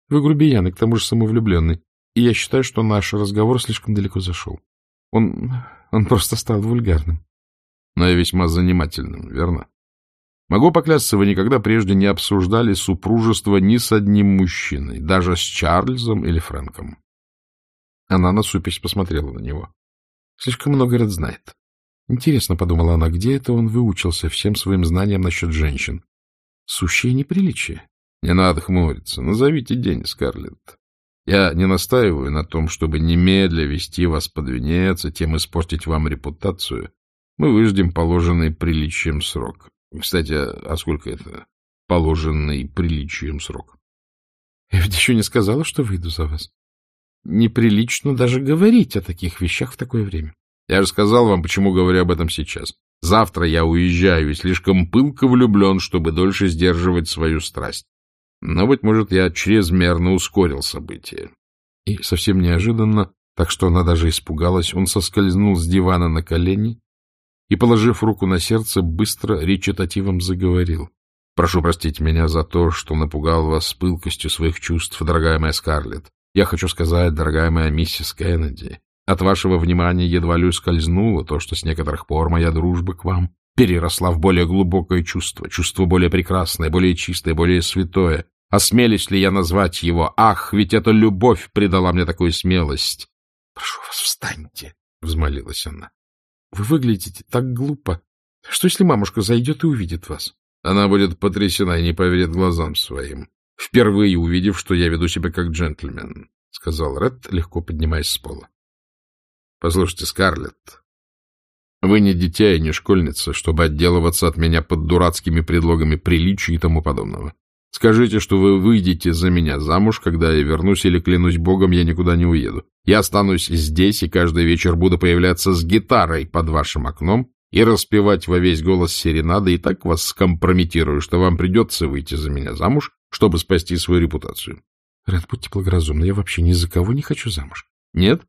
Вы грубиян и к тому же самовлюбленный. И я считаю, что наш разговор слишком далеко зашел. Он... он просто стал вульгарным. Но и весьма занимательным, верно? Могу поклясться, вы никогда прежде не обсуждали супружество ни с одним мужчиной, даже с Чарльзом или Фрэнком. Она насупясь посмотрела на него. Слишком много Ред знает. Интересно, — подумала она, — где это он выучился всем своим знаниям насчет женщин? Сущее неприличие. Не надо хмуриться. Назовите день, Скарлетт. Я не настаиваю на том, чтобы немедля вести вас под венец и тем испортить вам репутацию. Мы выждем положенный приличием срок. Кстати, а сколько это положенный приличием срок? Я ведь еще не сказала, что выйду за вас. Неприлично даже говорить о таких вещах в такое время. Я же сказал вам, почему говорю об этом сейчас. Завтра я уезжаю и слишком пылко влюблен, чтобы дольше сдерживать свою страсть. Но, быть может, я чрезмерно ускорил события. И совсем неожиданно, так что она даже испугалась, он соскользнул с дивана на колени и, положив руку на сердце, быстро речитативом заговорил. «Прошу простить меня за то, что напугал вас пылкостью своих чувств, дорогая моя Скарлетт. Я хочу сказать, дорогая моя миссис Кеннеди, от вашего внимания едва ли ускользнуло то, что с некоторых пор моя дружба к вам переросла в более глубокое чувство, чувство более прекрасное, более чистое, более святое. Осмелюсь ли я назвать его? Ах, ведь эта любовь придала мне такую смелость. — Прошу вас, встаньте, — взмолилась она. — Вы выглядите так глупо. Что, если мамушка зайдет и увидит вас? Она будет потрясена и не поверит глазам своим, впервые увидев, что я веду себя как джентльмен, — сказал Ред, легко поднимаясь с пола. Послушайте, Скарлетт, вы не дитя и не школьница, чтобы отделываться от меня под дурацкими предлогами приличия и тому подобного. Скажите, что вы выйдете за меня замуж, когда я вернусь, или, клянусь богом, я никуда не уеду. Я останусь здесь и каждый вечер буду появляться с гитарой под вашим окном и распевать во весь голос серенады, и так вас скомпрометирую, что вам придется выйти за меня замуж, чтобы спасти свою репутацию. Рад, будьте благоразумны, я вообще ни за кого не хочу замуж. Нет?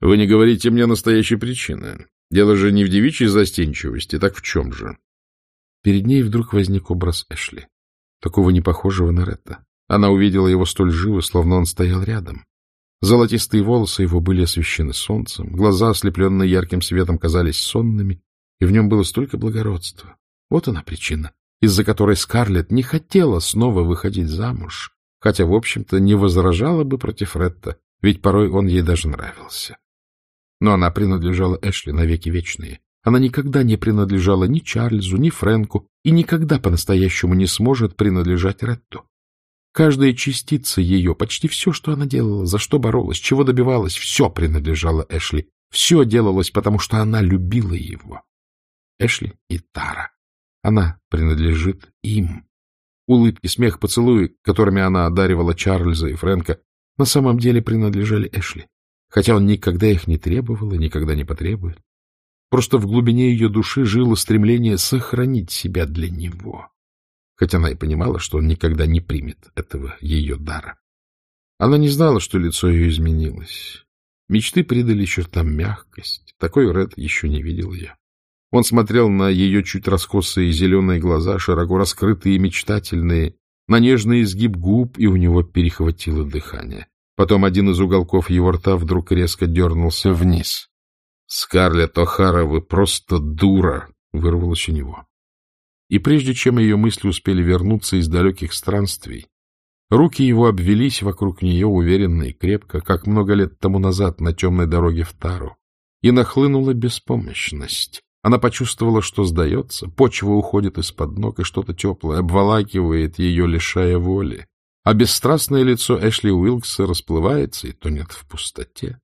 Вы не говорите мне настоящей причины. Дело же не в девичьей застенчивости, так в чем же? Перед ней вдруг возник образ Эшли, такого непохожего на Ретта. Она увидела его столь живо, словно он стоял рядом. Золотистые волосы его были освещены солнцем, глаза, ослепленные ярким светом, казались сонными, и в нем было столько благородства. Вот она причина, из-за которой Скарлетт не хотела снова выходить замуж, хотя, в общем-то, не возражала бы против Ретта, ведь порой он ей даже нравился. Но она принадлежала Эшли навеки вечные. Она никогда не принадлежала ни Чарльзу, ни Фрэнку и никогда по-настоящему не сможет принадлежать Ретту. Каждая частица ее, почти все, что она делала, за что боролась, чего добивалась, все принадлежало Эшли. Все делалось, потому что она любила его. Эшли и Тара. Она принадлежит им. Улыбки, смех, поцелуи, которыми она одаривала Чарльза и Фрэнка, на самом деле принадлежали Эшли хотя он никогда их не требовал и никогда не потребует. Просто в глубине ее души жило стремление сохранить себя для него, хотя она и понимала, что он никогда не примет этого ее дара. Она не знала, что лицо ее изменилось. Мечты придали чертам мягкость. Такой Ред еще не видел я. Он смотрел на ее чуть раскосые зеленые глаза, широко раскрытые и мечтательные, на нежный изгиб губ, и у него перехватило дыхание. Потом один из уголков его рта вдруг резко дернулся вниз. — Скарлетт О'Хара, вы просто дура! — вырвалось у него. И прежде чем ее мысли успели вернуться из далеких странствий, руки его обвелись вокруг нее уверенно и крепко, как много лет тому назад на темной дороге в Тару, и нахлынула беспомощность. Она почувствовала, что сдается, почва уходит из-под ног, и что-то теплое обволакивает ее, лишая воли а бесстрастное лицо Эшли Уилкса расплывается и тонет в пустоте.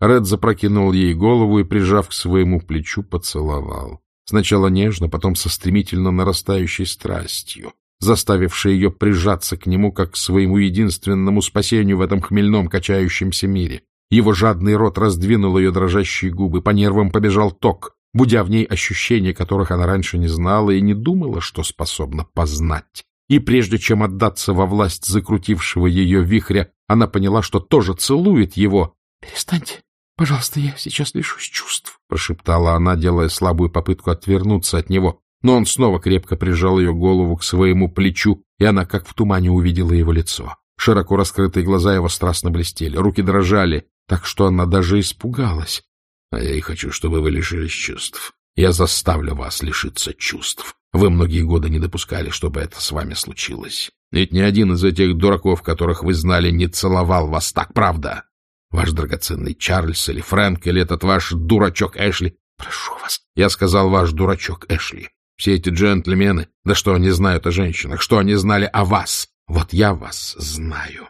Ред запрокинул ей голову и, прижав к своему плечу, поцеловал. Сначала нежно, потом со стремительно нарастающей страстью, заставившей ее прижаться к нему как к своему единственному спасению в этом хмельном качающемся мире. Его жадный рот раздвинул ее дрожащие губы, по нервам побежал ток, будя в ней ощущения, которых она раньше не знала и не думала, что способна познать. И прежде чем отдаться во власть закрутившего ее вихря, она поняла, что тоже целует его. — Перестаньте, пожалуйста, я сейчас лишусь чувств, — прошептала она, делая слабую попытку отвернуться от него. Но он снова крепко прижал ее голову к своему плечу, и она, как в тумане, увидела его лицо. Широко раскрытые глаза его страстно блестели, руки дрожали, так что она даже испугалась. — А я и хочу, чтобы вы лишились чувств. Я заставлю вас лишиться чувств. Вы многие годы не допускали, чтобы это с вами случилось. Ведь ни один из этих дураков, которых вы знали, не целовал вас так, правда? Ваш драгоценный Чарльз или Фрэнк, или этот ваш дурачок Эшли. Прошу вас. Я сказал ваш дурачок Эшли. Все эти джентльмены, да что они знают о женщинах, что они знали о вас? Вот я вас знаю.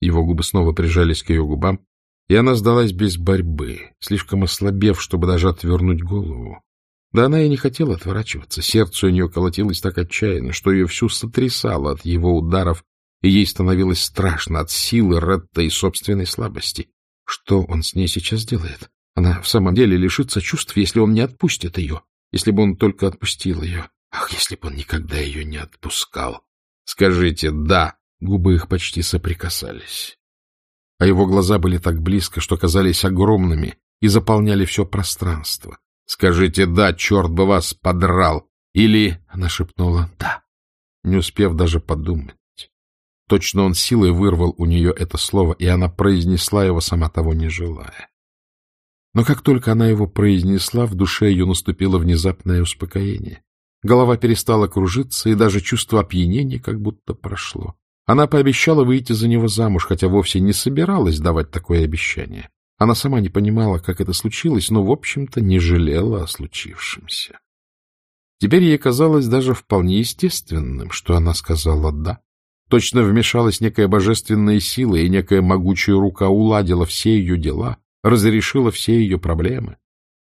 Его губы снова прижались к ее губам, и она сдалась без борьбы, слишком ослабев, чтобы даже отвернуть голову. Да она и не хотела отворачиваться. Сердце у нее колотилось так отчаянно, что ее всю сотрясало от его ударов, и ей становилось страшно от силы Ретта и собственной слабости. Что он с ней сейчас делает? Она в самом деле лишится чувств, если он не отпустит ее. Если бы он только отпустил ее. Ах, если бы он никогда ее не отпускал. Скажите «да». Губы их почти соприкасались. А его глаза были так близко, что казались огромными и заполняли все пространство. Скажите «да», черт бы вас подрал. Или, она шепнула «да», не успев даже подумать. Точно он силой вырвал у нее это слово, и она произнесла его, сама того не желая. Но как только она его произнесла, в душе ее наступило внезапное успокоение. Голова перестала кружиться, и даже чувство опьянения как будто прошло. Она пообещала выйти за него замуж, хотя вовсе не собиралась давать такое обещание. Она сама не понимала, как это случилось, но, в общем-то, не жалела о случившемся. Теперь ей казалось даже вполне естественным, что она сказала «да». Точно вмешалась некая божественная сила, и некая могучая рука уладила все ее дела, разрешила все ее проблемы.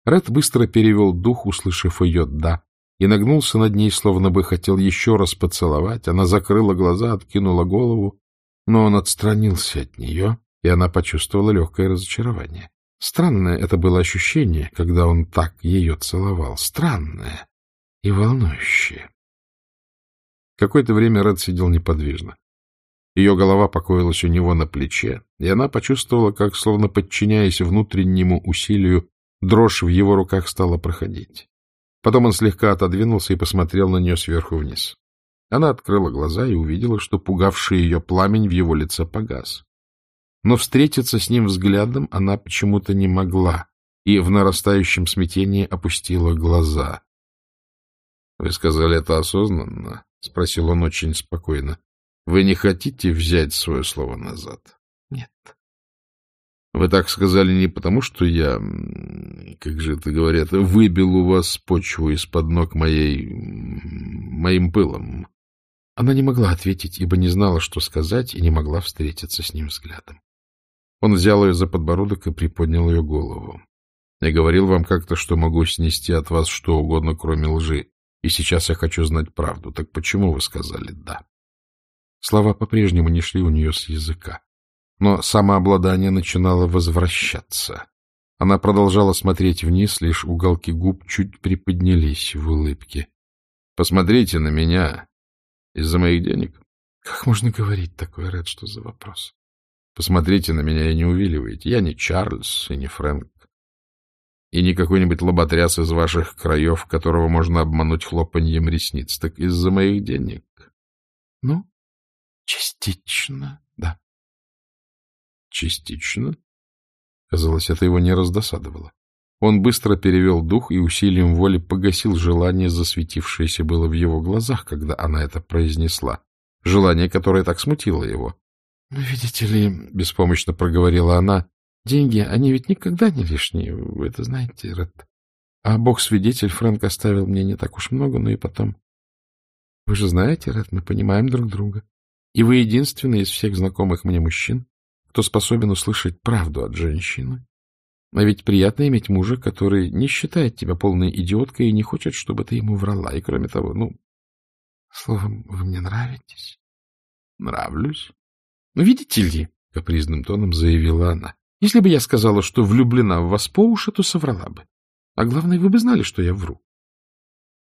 Ред быстро перевел дух, услышав ее «да», и нагнулся над ней, словно бы хотел еще раз поцеловать. Она закрыла глаза, откинула голову, но он отстранился от нее, и она почувствовала легкое разочарование. Странное это было ощущение, когда он так ее целовал. Странное и волнующее. Какое-то время Ред сидел неподвижно. Ее голова покоилась у него на плече, и она почувствовала, как, словно подчиняясь внутреннему усилию, дрожь в его руках стала проходить. Потом он слегка отодвинулся и посмотрел на нее сверху вниз. Она открыла глаза и увидела, что пугавший ее пламень в его лице погас. Но встретиться с ним взглядом она почему-то не могла и в нарастающем смятении опустила глаза. — Вы сказали это осознанно? — спросил он очень спокойно. — Вы не хотите взять свое слово назад? — Нет. — Вы так сказали не потому, что я, как же это говорят, выбил у вас почву из-под ног моей... моим пылом. Она не могла ответить, ибо не знала, что сказать, и не могла встретиться с ним взглядом. Он взял ее за подбородок и приподнял ее голову. — Я говорил вам как-то, что могу снести от вас что угодно, кроме лжи. И сейчас я хочу знать правду. Так почему вы сказали «да»? Слова по-прежнему не шли у нее с языка. Но самообладание начинало возвращаться. Она продолжала смотреть вниз, лишь уголки губ чуть приподнялись в улыбке. — Посмотрите на меня. Из-за моих денег? — Как можно говорить такое, Ред, что за вопрос? — Посмотрите на меня и не увиливайте. Я не Чарльз и не Фрэнк и не какой-нибудь лоботряс из ваших краев, которого можно обмануть хлопаньем ресниц, так из-за моих денег. — Ну, частично, да. — Частично? Казалось, это его не раздосадовало. Он быстро перевел дух и усилием воли погасил желание, засветившееся было в его глазах, когда она это произнесла. Желание, которое так смутило его. — видите ли, — беспомощно проговорила она, Деньги, они ведь никогда не лишние, вы это знаете, Ред. А бог-свидетель, Фрэнк оставил мне не так уж много, но и потом... Вы же знаете, Ред, мы понимаем друг друга. И вы единственный из всех знакомых мне мужчин, кто способен услышать правду от женщины. А ведь приятно иметь мужа, который не считает тебя полной идиоткой и не хочет, чтобы ты ему врала. И кроме того, ну... Словом, вы мне нравитесь. Нравлюсь. Ну, видите ли, — капризным тоном заявила она, если бы я сказала, что влюблена в вас по уши, то соврала бы. А главное, вы бы знали, что я вру.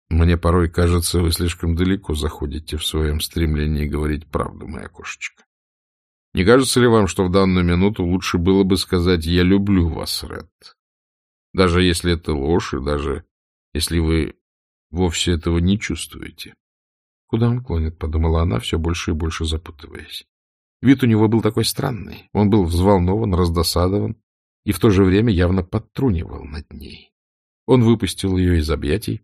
Мне порой кажется, вы слишком далеко заходите в своем стремлении говорить правду, моя кошечка. Не кажется ли вам, что в данную минуту лучше было бы сказать «я люблю вас, Ред»? Даже если это ложь, и даже если вы вовсе этого не чувствуете. Куда он клонит, — подумала она, все больше и больше запутываясь. Вид у него был такой странный. Он был взволнован, раздосадован и в то же время явно подтрунивал над ней. Он выпустил ее из объятий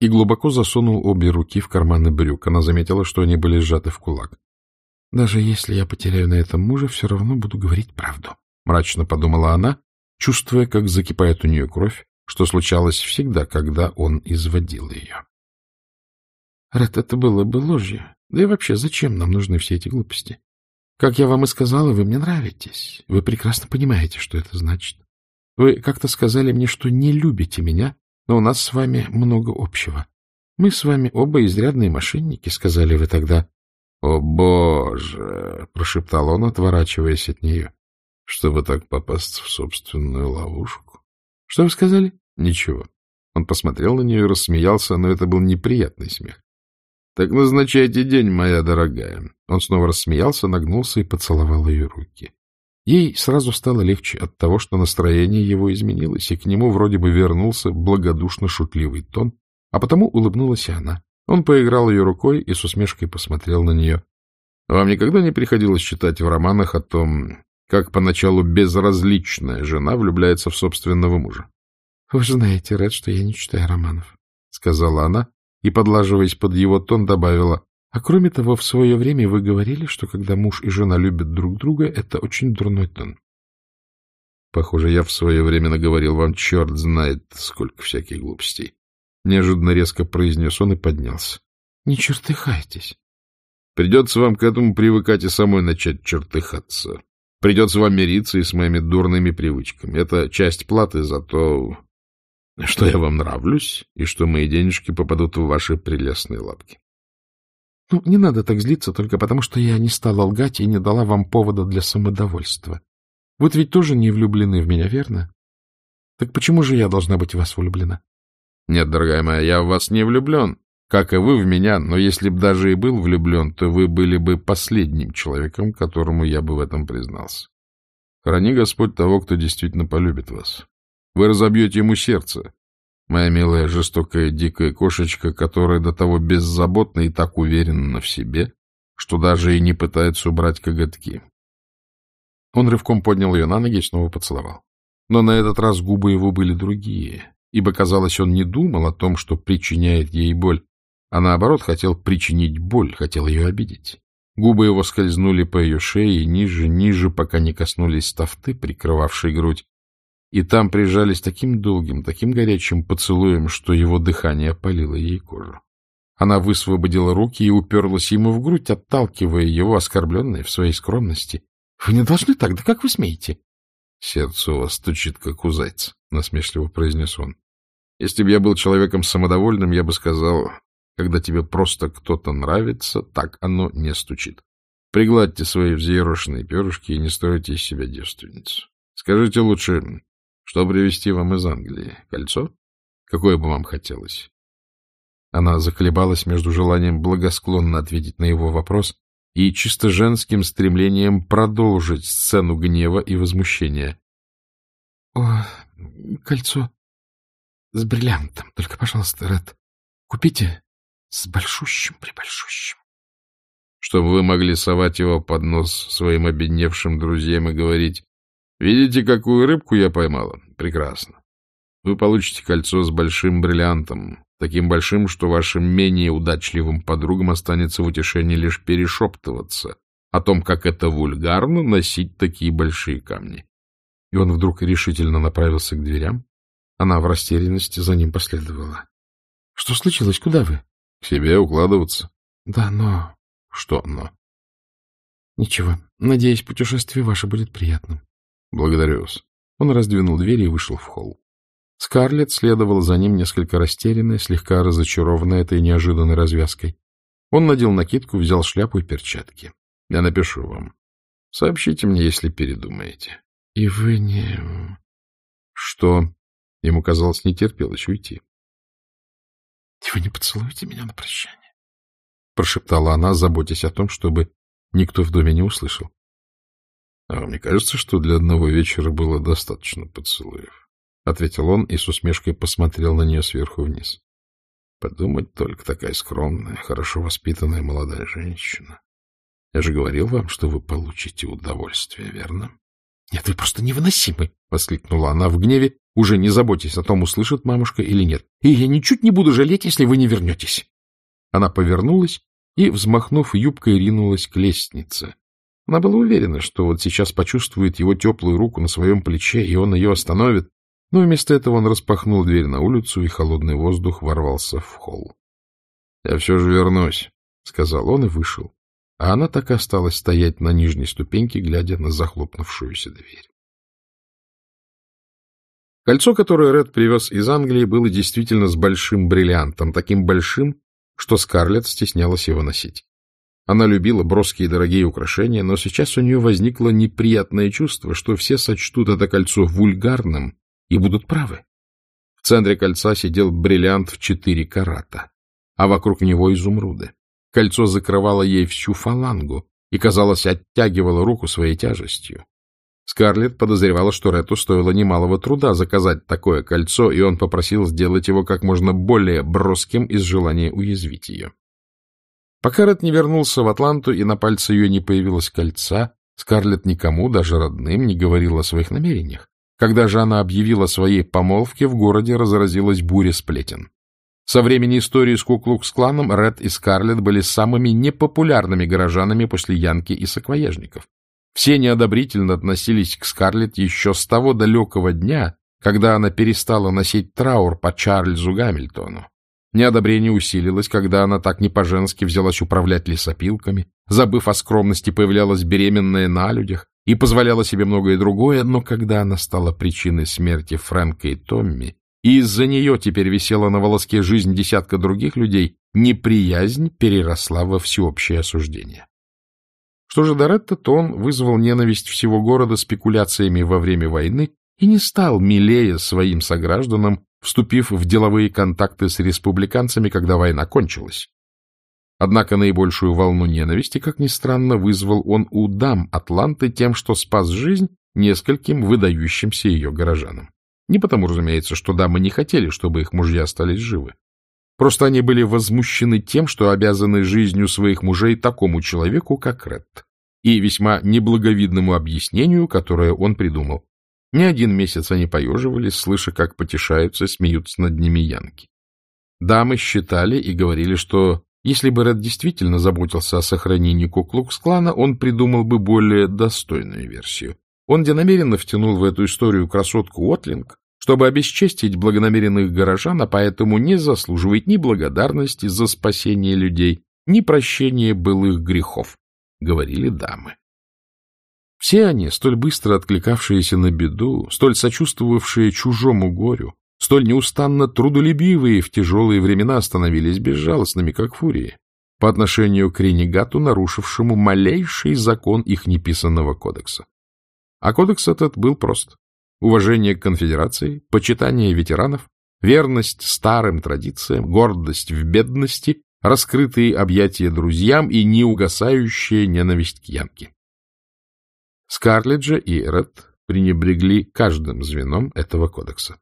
и глубоко засунул обе руки в карманы брюк. Она заметила, что они были сжаты в кулак. — Даже если я потеряю на этом мужа, все равно буду говорить правду, — мрачно подумала она, чувствуя, как закипает у нее кровь, что случалось всегда, когда он изводил ее. — Ред, это было бы ложью. Да и вообще, зачем нам нужны все эти глупости? Как я вам и сказала, вы мне нравитесь. Вы прекрасно понимаете, что это значит. Вы как-то сказали мне, что не любите меня, но у нас с вами много общего. Мы с вами оба изрядные мошенники, — сказали вы тогда. — О, Боже! — прошептал он, отворачиваясь от нее. — Чтобы так попасть в собственную ловушку. Что вы сказали? — Ничего. Он посмотрел на нее и рассмеялся, но это был неприятный смех. — Так назначайте день, моя дорогая. Он снова рассмеялся, нагнулся и поцеловал ее руки. Ей сразу стало легче от того, что настроение его изменилось, и к нему вроде бы вернулся благодушно-шутливый тон, а потому улыбнулась и она. Он поиграл ее рукой и с усмешкой посмотрел на нее. — Вам никогда не приходилось читать в романах о том, как поначалу безразличная жена влюбляется в собственного мужа? — Вы же знаете, Ред, что я не читаю романов, — сказала она и, подлаживаясь под его тон, добавила. — А кроме того, в свое время вы говорили, что когда муж и жена любят друг друга, это очень дурной тон. Похоже, я в свое время наговорил вам черт знает сколько всяких глупостей. Неожиданно резко произнес он и поднялся. — Не чертыхайтесь. — Придется вам к этому привыкать и самой начать чертыхаться. Придется вам мириться и с моими дурными привычками. Это часть платы за то, что я вам нравлюсь, и что мои денежки попадут в ваши прелестные лапки. — Ну, не надо так злиться только потому, что я не стала лгать и не дала вам повода для самодовольства. Вы ведь тоже не влюблены в меня, верно? Так почему же я должна быть в вас влюблена? Нет, дорогая моя, я в вас не влюблен, как и вы в меня, но если б даже и был влюблен, то вы были бы последним человеком, которому я бы в этом признался. Храни Господь того, кто действительно полюбит вас. Вы разобьете ему сердце, моя милая жестокая дикая кошечка, которая до того беззаботна и так уверена в себе, что даже и не пытается убрать коготки. Он рывком поднял ее на ноги и снова поцеловал. Но на этот раз губы его были другие, ибо, казалось, он не думал о том, что причиняет ей боль, а наоборот хотел причинить боль, хотел ее обидеть. Губы его скользнули по ее шее ниже, ниже, пока не коснулись тафты, прикрывавшей грудь, и там прижались таким долгим, таким горячим поцелуем, что его дыхание опалило ей кожу. Она высвободила руки и уперлась ему в грудь, отталкивая его, оскорбленной в своей скромности. — Вы не должны так, да как вы смеете? — Сердце у вас стучит, как у зайца, — насмешливо произнес он. Если бы я был человеком самодовольным, я бы сказал, когда тебе просто кто-то нравится, так оно не стучит. Пригладьте свои взъерошенные перышки и не стройте из себя девственницу. Скажите лучше, что привезти вам из Англии? Кольцо? Какое бы вам хотелось? Она заколебалась между желанием благосклонно ответить на его вопрос и чисто женским стремлением продолжить сцену гнева и возмущения. — О, кольцо с бриллиантом. Только, пожалуйста, Ред, купите с большущим-пребольшущим. Чтобы вы могли совать его под нос своим обедневшим друзьям и говорить, «Видите, какую рыбку я поймала? Прекрасно. Вы получите кольцо с большим бриллиантом, таким большим, что вашим менее удачливым подругам останется в утешении лишь перешептываться о том, как это вульгарно носить такие большие камни». И он вдруг решительно направился к дверям, она в растерянности за ним последовала. — Что случилось? Куда вы? — К себе укладываться. — Да, но... — Что но? — Ничего. Надеюсь, путешествие ваше будет приятным. — Благодарю вас. Он раздвинул дверь и вышел в холл. Скарлетт следовала за ним несколько растерянная, слегка разочарованная этой неожиданной развязкой. Он надел накидку, взял шляпу и перчатки. — Я напишу вам. Сообщите мне, если передумаете. — И вы не... — Что? Ему казалось, не терпелось уйти. — Вы не поцелуете меня на прощание? — прошептала она, заботясь о том, чтобы никто в доме не услышал. — А мне кажется, что для одного вечера было достаточно поцелуев, — ответил он и с усмешкой посмотрел на нее сверху вниз. — Подумать только, такая скромная, хорошо воспитанная молодая женщина. Я же говорил вам, что вы получите удовольствие, верно? — Нет, вы просто невыносимы! — воскликнула она в гневе уже не заботьтесь о том, услышит мамушка или нет. И я ничуть не буду жалеть, если вы не вернетесь. Она повернулась и, взмахнув юбкой, ринулась к лестнице. Она была уверена, что вот сейчас почувствует его теплую руку на своем плече, и он ее остановит, но вместо этого он распахнул дверь на улицу, и холодный воздух ворвался в холл. — Я все же вернусь, — сказал он и вышел. А она так и осталась стоять на нижней ступеньке, глядя на захлопнувшуюся дверь. Кольцо, которое Ред привез из Англии, было действительно с большим бриллиантом, таким большим, что Скарлетт стеснялась его носить. Она любила броские дорогие украшения, но сейчас у нее возникло неприятное чувство, что все сочтут это кольцо вульгарным и будут правы. В центре кольца сидел бриллиант в четыре карата, а вокруг него изумруды. Кольцо закрывало ей всю фалангу и, казалось, оттягивало руку своей тяжестью. Скарлетт подозревала, что Рету стоило немалого труда заказать такое кольцо, и он попросил сделать его как можно более броским из желания уязвить ее. Пока Ред не вернулся в Атланту и на пальце ее не появилось кольца, Скарлетт никому, даже родным, не говорила о своих намерениях. Когда же она объявила своей помолвке, в городе разразилась буря сплетен. Со времени истории с Куклукс-кланом Ред и Скарлетт были самыми непопулярными горожанами после Янки и саквояжников. Все неодобрительно относились к Скарлетт еще с того далекого дня, когда она перестала носить траур по Чарльзу Гамильтону. Неодобрение усилилось, когда она так не по-женски взялась управлять лесопилками, забыв о скромности, появлялась беременная на людях и позволяла себе многое другое, но когда она стала причиной смерти Фрэнка и Томми, и из-за нее теперь висела на волоске жизнь десятка других людей, неприязнь переросла во всеобщее осуждение. Что же до Ретта, то он вызвал ненависть всего города спекуляциями во время войны и не стал милее своим согражданам, вступив в деловые контакты с республиканцами, когда война кончилась. Однако наибольшую волну ненависти, как ни странно, вызвал он у дам Атланты тем, что спас жизнь нескольким выдающимся ее горожанам. Не потому, разумеется, что дамы не хотели, чтобы их мужья остались живы. Просто они были возмущены тем, что обязаны жизнью своих мужей такому человеку, как Ред, и весьма неблаговидному объяснению, которое он придумал. Не один месяц они поеживались, слыша, как потешаются, смеются над ними янки. Дамы считали и говорили, что если бы Ред действительно заботился о сохранении Куклукс-клана, он придумал бы более достойную версию. Он денамеренно втянул в эту историю красотку Отлинг, чтобы обесчестить благонамеренных горожан, а поэтому не заслуживает ни благодарности за спасение людей, ни прощения былых грехов, — говорили дамы. Все они, столь быстро откликавшиеся на беду, столь сочувствовавшие чужому горю, столь неустанно трудолюбивые в тяжелые времена становились безжалостными, как фурии, по отношению к ренегату, нарушившему малейший закон их неписанного кодекса. А кодекс этот был прост уважение к конфедерации, почитание ветеранов, верность старым традициям, гордость в бедности, раскрытые объятия друзьям и неугасающая ненависть к Янке. Скарлетт и Ред пренебрегли каждым звеном этого кодекса.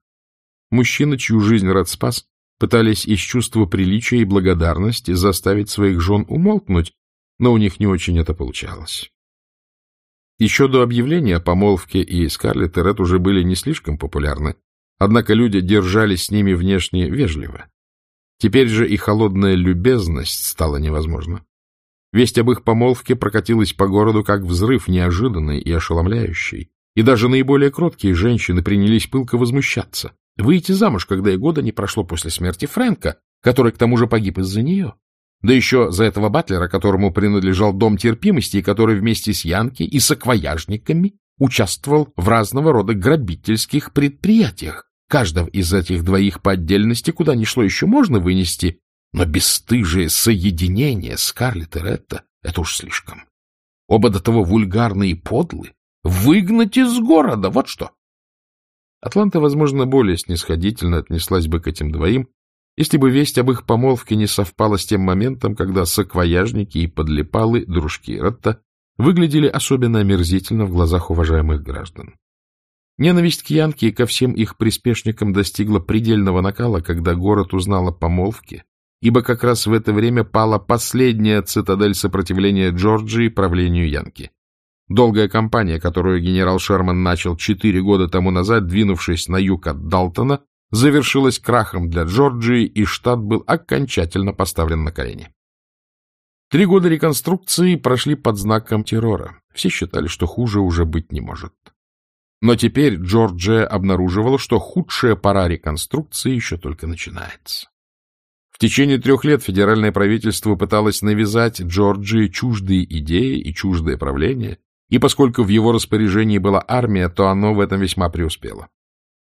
Мужчины, чью жизнь Ред спас, пытались из чувства приличия и благодарности заставить своих жен умолкнуть, но у них не очень это получалось. Еще до объявления о помолвке и Скарлетт и Ред уже были не слишком популярны, однако люди держались с ними внешне вежливо. Теперь же и холодная любезность стала невозможна. Весть об их помолвке прокатилась по городу как взрыв неожиданный и ошеломляющий, и даже наиболее кроткие женщины принялись пылко возмущаться. Выйти замуж, когда и года не прошло после смерти Фрэнка, который к тому же погиб из-за нее. Да еще за этого батлера, которому принадлежал дом терпимости, и который вместе с Янки и саквояжниками участвовал в разного рода грабительских предприятиях. Каждого из этих двоих по отдельности куда ни шло еще можно вынести, но бесстыжее соединение Скарлетт и Ретта — это уж слишком. Оба до того вульгарны и подлы. Выгнать из города, вот что! Атланта, возможно, более снисходительно отнеслась бы к этим двоим, если бы весть об их помолвке не совпала с тем моментом, когда саквояжники и подлипалы, дружки Ретта, выглядели особенно омерзительно в глазах уважаемых граждан. Ненависть к Янке и ко всем их приспешникам достигла предельного накала, когда город узнал о помолвке, ибо как раз в это время пала последняя цитадель сопротивления Джорджии правлению Янки. Долгая кампания, которую генерал Шерман начал четыре года тому назад, двинувшись на юг от Далтона, завершилась крахом для Джорджии, и штат был окончательно поставлен на колени. Три года реконструкции прошли под знаком террора. Все считали, что хуже уже быть не может. Но теперь Джорджия обнаруживала, что худшая пора реконструкции еще только начинается. В течение трех лет федеральное правительство пыталось навязать Джорджии чуждые идеи и чуждое правление, и поскольку в его распоряжении была армия, то оно в этом весьма преуспело.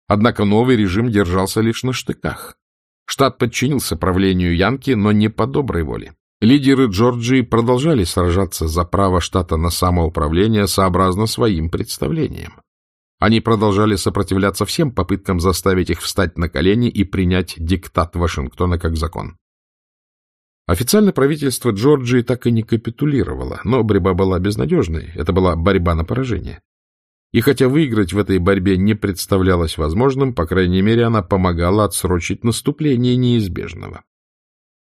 Однако новый режим держался лишь на штыках. Штат подчинился правлению Янки, но не по доброй воле. Лидеры Джорджии продолжали сражаться за право штата на самоуправление сообразно своим представлениям. Они продолжали сопротивляться всем попыткам заставить их встать на колени и принять диктат Вашингтона как закон. Официально правительство Джорджии так и не капитулировало, но борьба была безнадежной, это была борьба на поражение. И хотя выиграть в этой борьбе не представлялось возможным, по крайней мере, она помогала отсрочить наступление неизбежного.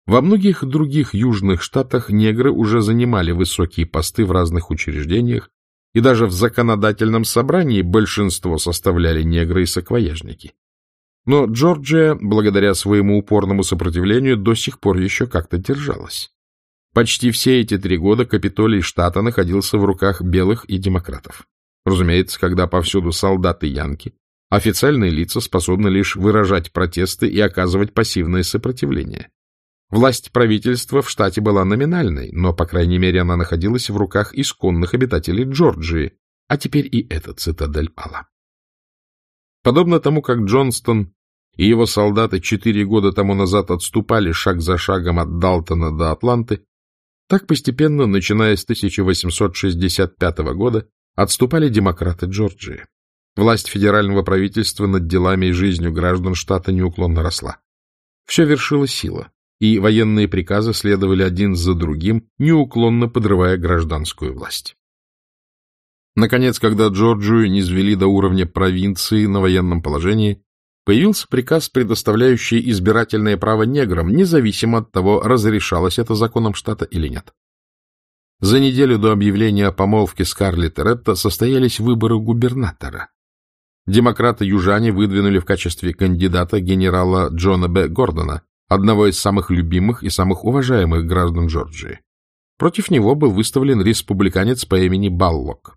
Во многих других южных штатах негры уже занимали высокие посты в разных учреждениях, и даже в законодательном собрании большинство составляли негры и саквояжники. Но Джорджия, благодаря своему упорному сопротивлению, до сих пор еще как-то держалась. Почти все эти три года Капитолий штата находился в руках белых и демократов. Разумеется, когда повсюду солдаты янки, официальные лица способны лишь выражать протесты и оказывать пассивное сопротивление. Власть правительства в штате была номинальной, но, по крайней мере, она находилась в руках исконных обитателей Джорджии, а теперь и эта цитадель пала. Подобно тому, как Джонстон и его солдаты четыре года тому назад отступали шаг за шагом от Далтона до Атланты, так постепенно, начиная с 1865 года, отступали демократы Джорджии. Власть федерального правительства над делами и жизнью граждан штата неуклонно росла. Все вершила сила и военные приказы следовали один за другим, неуклонно подрывая гражданскую власть. Наконец, когда Джорджию низвели до уровня провинции на военном положении, появился приказ, предоставляющий избирательное право неграм, независимо от того, разрешалось это законом штата или нет. За неделю до объявления о помолвке Скарлетт и Ретта состоялись выборы губернатора. Демократы-южане выдвинули в качестве кандидата генерала Джона Б. Гордона, одного из самых любимых и самых уважаемых граждан Джорджии. Против него был выставлен республиканец по имени Баллок.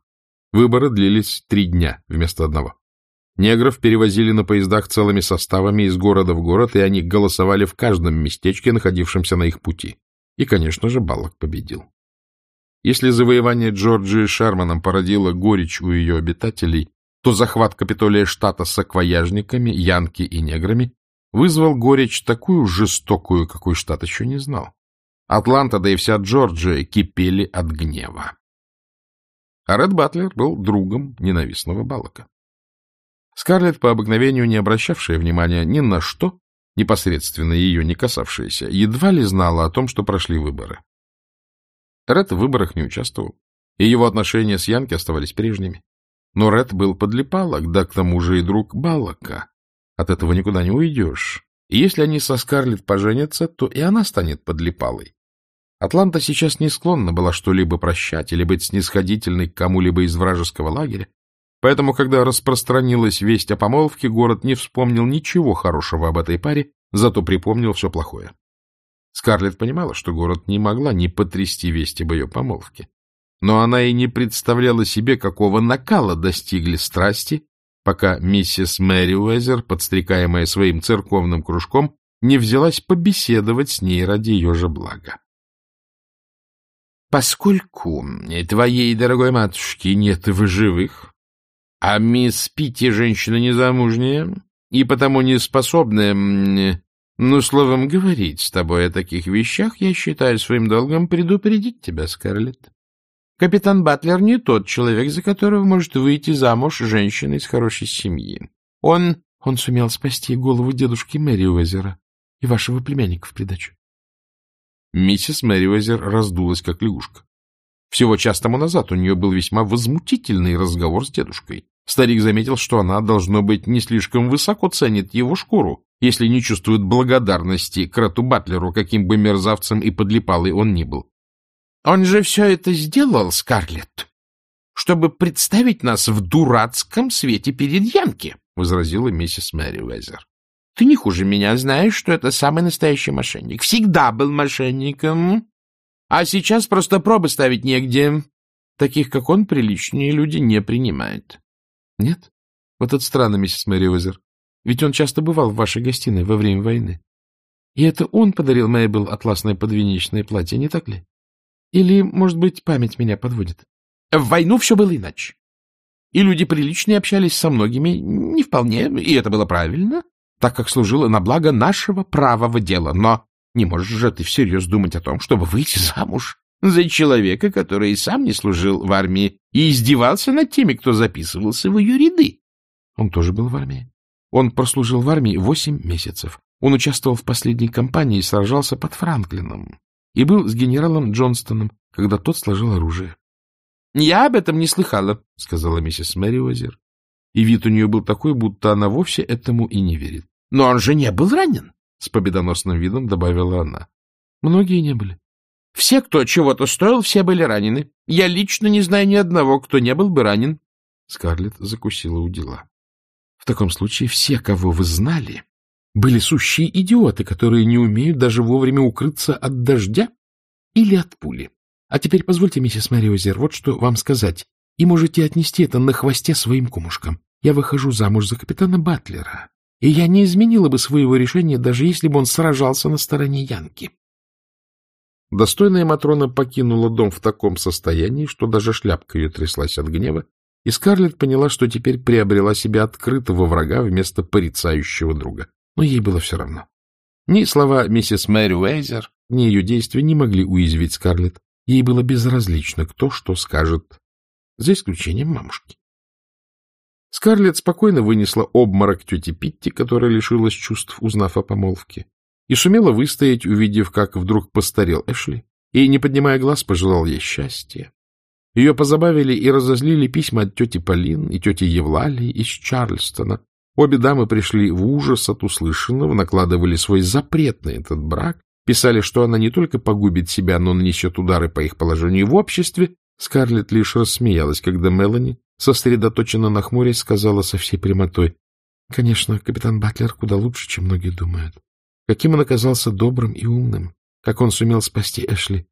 Выборы длились три дня вместо одного. Негров перевозили на поездах целыми составами из города в город, и они голосовали в каждом местечке, находившемся на их пути. И, конечно же, Баллок победил. Если завоевание Джорджии Шерманом породило горечь у ее обитателей, то захват Капитолия штата с акваяжниками, янки и неграми вызвал горечь такую жестокую, какой штат еще не знал. Атланта, да и вся Джорджия кипели от гнева. А Ред Батлер был другом ненавистного Балака. Скарлетт, по обыкновению не обращавшая внимания ни на что, непосредственно ее не касавшаяся, едва ли знала о том, что прошли выборы. Ред в выборах не участвовал, и его отношения с Янки оставались прежними. Но Ред был подлипалок, да к тому же и друг Балака, от этого никуда не уйдешь. И если они со Скарлетт поженятся, то и она станет подлипалой. Атланта сейчас не склонна была что-либо прощать или быть снисходительной к кому-либо из вражеского лагеря. Поэтому, когда распространилась весть о помолвке, город не вспомнил ничего хорошего об этой паре, зато припомнил все плохое. Скарлетт понимала, что город не могла не потрясти весть об ее помолвке. Но она и не представляла себе, какого накала достигли страсти, пока миссис Мэри Уэзер, подстрекаемая своим церковным кружком, не взялась побеседовать с ней ради ее же блага. «Поскольку твоей дорогой матушки нет в живых, а мисс Питти женщина незамужняя и потому не способная, ну, словом, говорить с тобой о таких вещах, я считаю своим долгом предупредить тебя, Скарлетт. Капитан Батлер не тот человек, за которого может выйти замуж женщина из хорошей семьи. Он... Он сумел спасти голову дедушки Мэри Уэзера и вашего племянника в придачу. Миссис Мэри Уэзер раздулась, как лягушка. Всего час тому назад у нее был весьма возмутительный разговор с дедушкой. Старик заметил, что она, должно быть, не слишком высоко ценит его шкуру, если не чувствует благодарности к Рату Батлеру, каким бы мерзавцем и подлипалый он ни был. Он же все это сделал, Скарлетт, чтобы представить нас в дурацком свете перед Янки, — возразила миссис Мэри Уэзер. — Ты не хуже меня знаешь, что это самый настоящий мошенник. Всегда был мошенником. А сейчас просто пробы ставить негде. Таких, как он, приличные люди не принимают. — Нет? Вот это странно, миссис Мэри Уэзер. Ведь он часто бывал в вашей гостиной во время войны. И это он подарил Мэйбл атласное подвенечное платье, не так ли? Или, может быть, память меня подводит? В войну все было иначе. И люди приличные общались со многими не вполне, и это было правильно, так как служило на благо нашего правого дела. Но не можешь же ты всерьез думать о том, чтобы выйти замуж за человека, который и сам не служил в армии и издевался над теми, кто записывался в ее ряды. Он тоже был в армии. Он прослужил в армии восемь месяцев. Он участвовал в последней кампании и сражался под Франклином. И был с генералом Джонстоном, когда тот сложил оружие. — Я об этом не слыхала, — сказала миссис Мэриозер. И вид у нее был такой, будто она вовсе этому и не верит. — Но он же не был ранен, — с победоносным видом добавила она. — Многие не были. — Все, кто чего-то стоил, все были ранены. Я лично не знаю ни одного, кто не был бы ранен. Скарлетт закусила у дела. — В таком случае все, кого вы знали, были сущие идиоты, которые не умеют даже вовремя укрыться от дождя или от пули. А теперь позвольте, миссис Мариозер, вот что вам сказать, и можете отнести это на хвосте своим кумушкам. Я выхожу замуж за капитана Батлера, и я не изменила бы своего решения, даже если бы он сражался на стороне Янки. Достойная Матрона покинула дом в таком состоянии, что даже шляпка ее тряслась от гнева, и Скарлетт поняла, что теперь приобрела себе открытого врага вместо порицающего друга. Но ей было все равно. Ни слова миссис Мэри Уэйзер, ни ее действия не могли уязвить Скарлетт. Ей было безразлично, кто что скажет, за исключением мамушки. Скарлетт спокойно вынесла обморок тети Питти, которая лишилась чувств, узнав о помолвке, и сумела выстоять, увидев, как вдруг постарел Эшли, и, не поднимая глаз, пожелал ей счастья. Ее позабавили и разозлили письма от тети Полин и тети Евлалии из Чарльстона, Обе дамы пришли в ужас от услышанного, накладывали свой запрет на этот брак, писали, что она не только погубит себя, но нанесет удары по их положению в обществе. Скарлетт лишь рассмеялась, когда Мелани, сосредоточенно нахмурясь, сказала со всей прямотой, «Конечно, капитан Батлер куда лучше, чем многие думают. Каким он оказался добрым и умным, как он сумел спасти Эшли.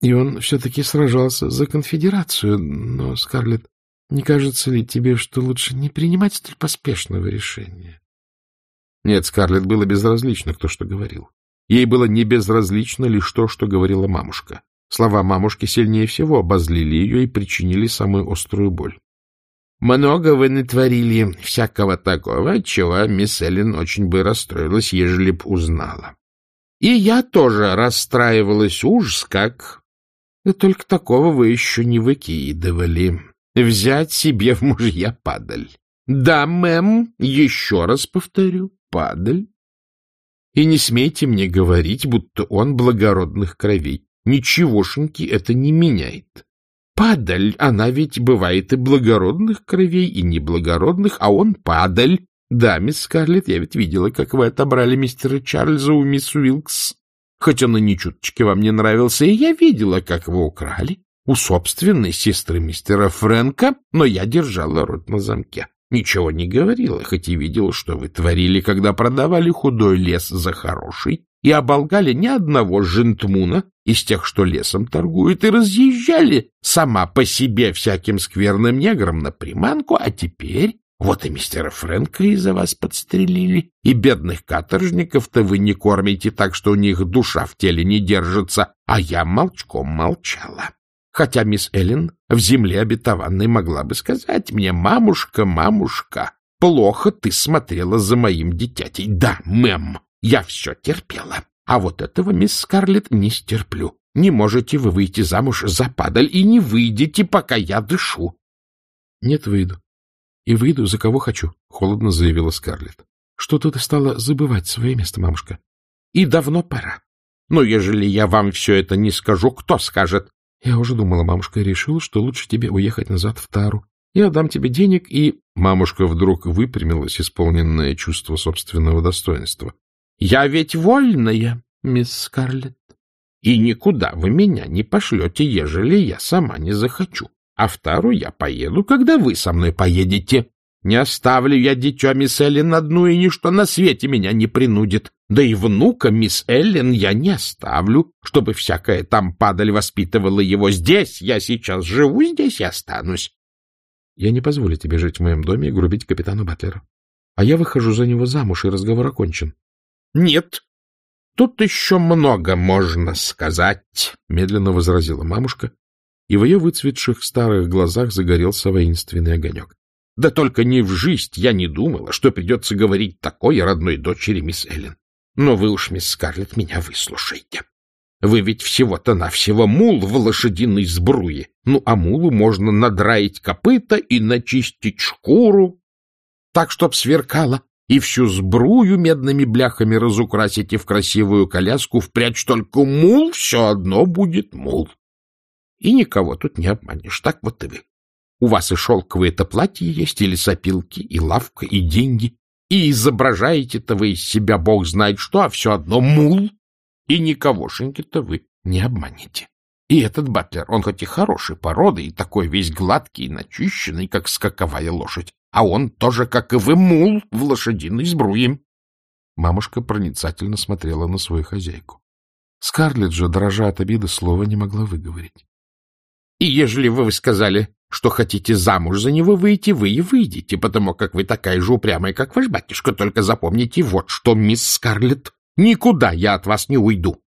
И он все-таки сражался за конфедерацию, но, Скарлетт, не кажется ли тебе, что лучше не принимать столь поспешного решения? Нет, Скарлетт было безразлично, кто что говорил. Ей было не безразлично лишь то, что говорила мамушка. Слова мамушки сильнее всего обозлили ее и причинили самую острую боль. — Много вы натворили всякого такого, чего мисс Эллен очень бы расстроилась, ежели б узнала. И я тоже расстраивалась уж как. Да только такого вы еще не выкидывали взять себе в мужья падаль. Да, мэм, еще раз повторю, падаль. И не смейте мне говорить, будто он благородных кровей. Ничегошеньки это не меняет. Падаль, она ведь бывает и благородных кровей, и неблагородных, а он падаль. Да, мисс Скарлетт, я ведь видела, как вы отобрали мистера Чарльза у мисс Уилкс. Хоть он и ни чуточки вам не нравился, и я видела, как вы украли у собственной сестры мистера Фрэнка, но я держала рот на замке. Ничего не говорила, хоть и видела, что вы творили, когда продавали худой лес за хороший, и оболгали ни одного жентмуна из тех, что лесом торгуют, и разъезжали сама по себе всяким скверным неграм на приманку, а теперь вот и мистера Фрэнка из-за вас подстрелили, и бедных каторжников-то вы не кормите так, что у них душа в теле не держится, а я молчком молчала хотя мисс Эллен в земле обетованной могла бы сказать мне, «Мамушка, мамушка, плохо ты смотрела за моим дитятей. Да, мэм, я все терпела, а вот этого, мисс Скарлетт, не стерплю. Не можете вы выйти замуж за падаль и не выйдете, пока я дышу». «Нет, выйду. И выйду, за кого хочу», — холодно заявила Скарлетт. «Что-то ты стала забывать свое место, мамушка. И давно пора. Но ежели я вам все это не скажу, кто скажет? Я уже думала, мамушка, и решила, что лучше тебе уехать назад в Тару. Я дам тебе денег, и... Мамушка вдруг выпрямилась, исполненное чувство собственного достоинства. — Я ведь вольная, мисс Скарлетт. И никуда вы меня не пошлете, ежели я сама не захочу. А в Тару я поеду, когда вы со мной поедете. Не оставлю я дитя мисс Эллен одну, и ничто на свете меня не принудит. Да и внука мисс Эллен я не оставлю, чтобы всякая там падаль воспитывала его. Здесь я сейчас живу, здесь я останусь. Я не позволю тебе жить в моем доме и грубить капитану Батлера. А я выхожу за него замуж, и разговор окончен. — Нет, тут еще много можно сказать, — медленно возразила мамушка, и в ее выцветших старых глазах загорелся воинственный огонек. Да только ни в жизнь я не думала, что придется говорить такое родной дочери мисс Эллен. Но вы уж, мисс Скарлетт, меня выслушайте. Вы ведь всего-то навсего мул в лошадиной сбруе. Ну, а мулу можно надраить копыта и начистить шкуру. так, чтоб сверкало, и всю сбрую медными бляхами разукрасите в красивую коляску, впрячь только мул, все одно будет мул. И никого тут не обманешь, так вот и вы. У вас и шелковые-то платья есть, и лесопилки, и лавка, и деньги, и изображаете-то вы из себя бог знает что, а все одно мул, и никогошеньки-то вы не обманете. И этот батлер, он хоть и хороший породы, и такой весь гладкий и начищенный, как скаковая лошадь, а он тоже, как и вы, мул в лошадиной сбруе. Мамушка проницательно смотрела на свою хозяйку. Скарлетт же, дрожа от обиды, слова не могла выговорить. — И ежели вы сказали, что хотите замуж за него выйти, вы и выйдете, потому как вы такая же упрямая, как ваш батюшка. Только запомните вот что, мисс Скарлетт, никуда я от вас не уйду.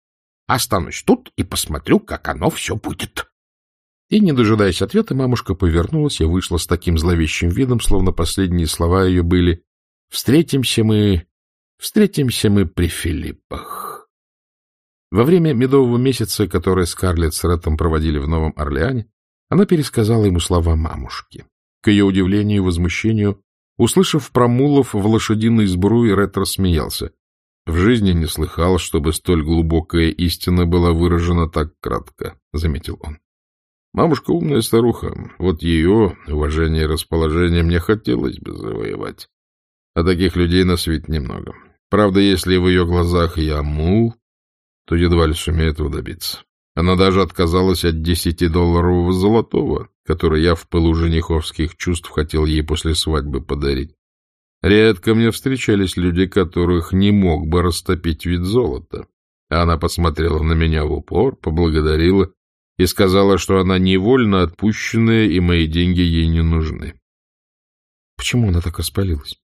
Останусь тут и посмотрю, как оно все будет. И, не дожидаясь ответа, мамушка повернулась и вышла с таким зловещим видом, словно последние слова ее были «Встретимся мы... встретимся мы при Филиппах». Во время медового месяца, который Скарлетт с Реттом проводили в Новом Орлеане, она пересказала ему слова мамушки. К ее удивлению и возмущению, услышав про мулов в лошадиной сбруе, Ред рассмеялся. В жизни не слыхал, чтобы столь глубокая истина была выражена так кратко, — заметил он. Мамушка умная старуха, вот ее уважение и расположение мне хотелось бы завоевать. А таких людей на свете немного. Правда, если в ее глазах я мул, то едва ли сумеет этого добиться. Она даже отказалась от десятидолларового золотого, который я в пылу жениховских чувств хотел ей после свадьбы подарить. Редко мне встречались люди, которых не мог бы растопить вид золота. Она посмотрела на меня в упор, поблагодарила и сказала, что она невольно отпущенная, и мои деньги ей не нужны. Почему она так распалилась?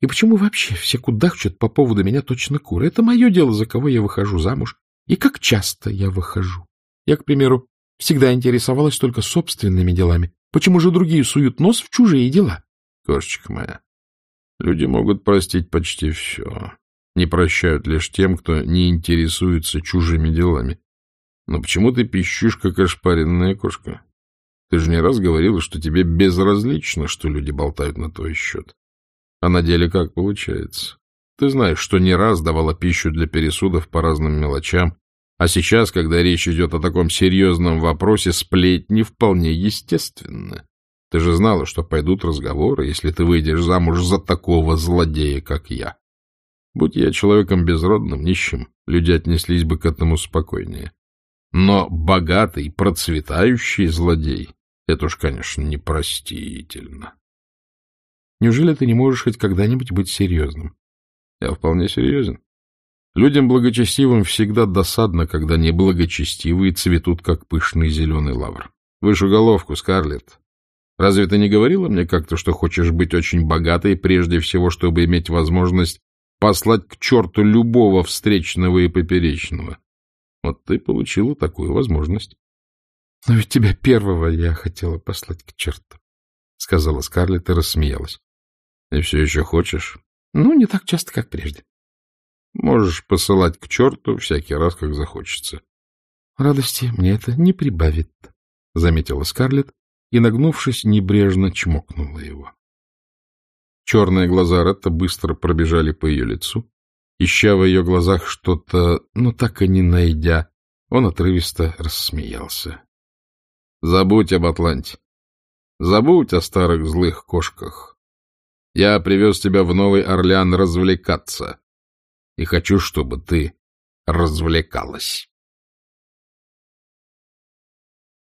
И почему вообще все кудахчут по поводу меня точно куры? Это мое дело, за кого я выхожу замуж. И как часто я выхожу? Я, к примеру, всегда интересовалась только собственными делами. Почему же другие суют нос в чужие дела? Кошечка моя, люди могут простить почти все. Не прощают лишь тем, кто не интересуется чужими делами. Но почему ты пищишь, как ошпаренная кошка? Ты же не раз говорила, что тебе безразлично, что люди болтают на твой счет. А на деле как получается? Ты знаешь, что не раз давала пищу для пересудов по разным мелочам, а сейчас, когда речь идет о таком серьезном вопросе, сплетни вполне естественны. Ты же знала, что пойдут разговоры, если ты выйдешь замуж за такого злодея, как я. Будь я человеком безродным, нищим, люди отнеслись бы к этому спокойнее. Но богатый, процветающий злодей — это уж, конечно, непростительно. Неужели ты не можешь хоть когда-нибудь быть серьезным? Я вполне серьезен. Людям благочестивым всегда досадно, когда неблагочестивые цветут, как пышный зеленый лавр. Выше головку, Скарлетт. Разве ты не говорила мне как-то, что хочешь быть очень богатой, прежде всего, чтобы иметь возможность послать к черту любого встречного и поперечного? Вот ты получила такую возможность. — Но ведь тебя первого я хотела послать к черту, — сказала Скарлетт и рассмеялась. — И все еще хочешь? — Ну, не так часто, как прежде. — Можешь посылать к черту всякий раз, как захочется. — Радости мне это не прибавит, — заметила Скарлетт и, нагнувшись, небрежно чмокнула его. Черные глаза Ретта быстро пробежали по ее лицу, Ища в ее глазах что-то, но так и не найдя, он отрывисто рассмеялся. — Забудь об Атланте. Забудь о старых злых кошках. Я привез тебя в Новый Орлеан развлекаться, и хочу, чтобы ты развлекалась.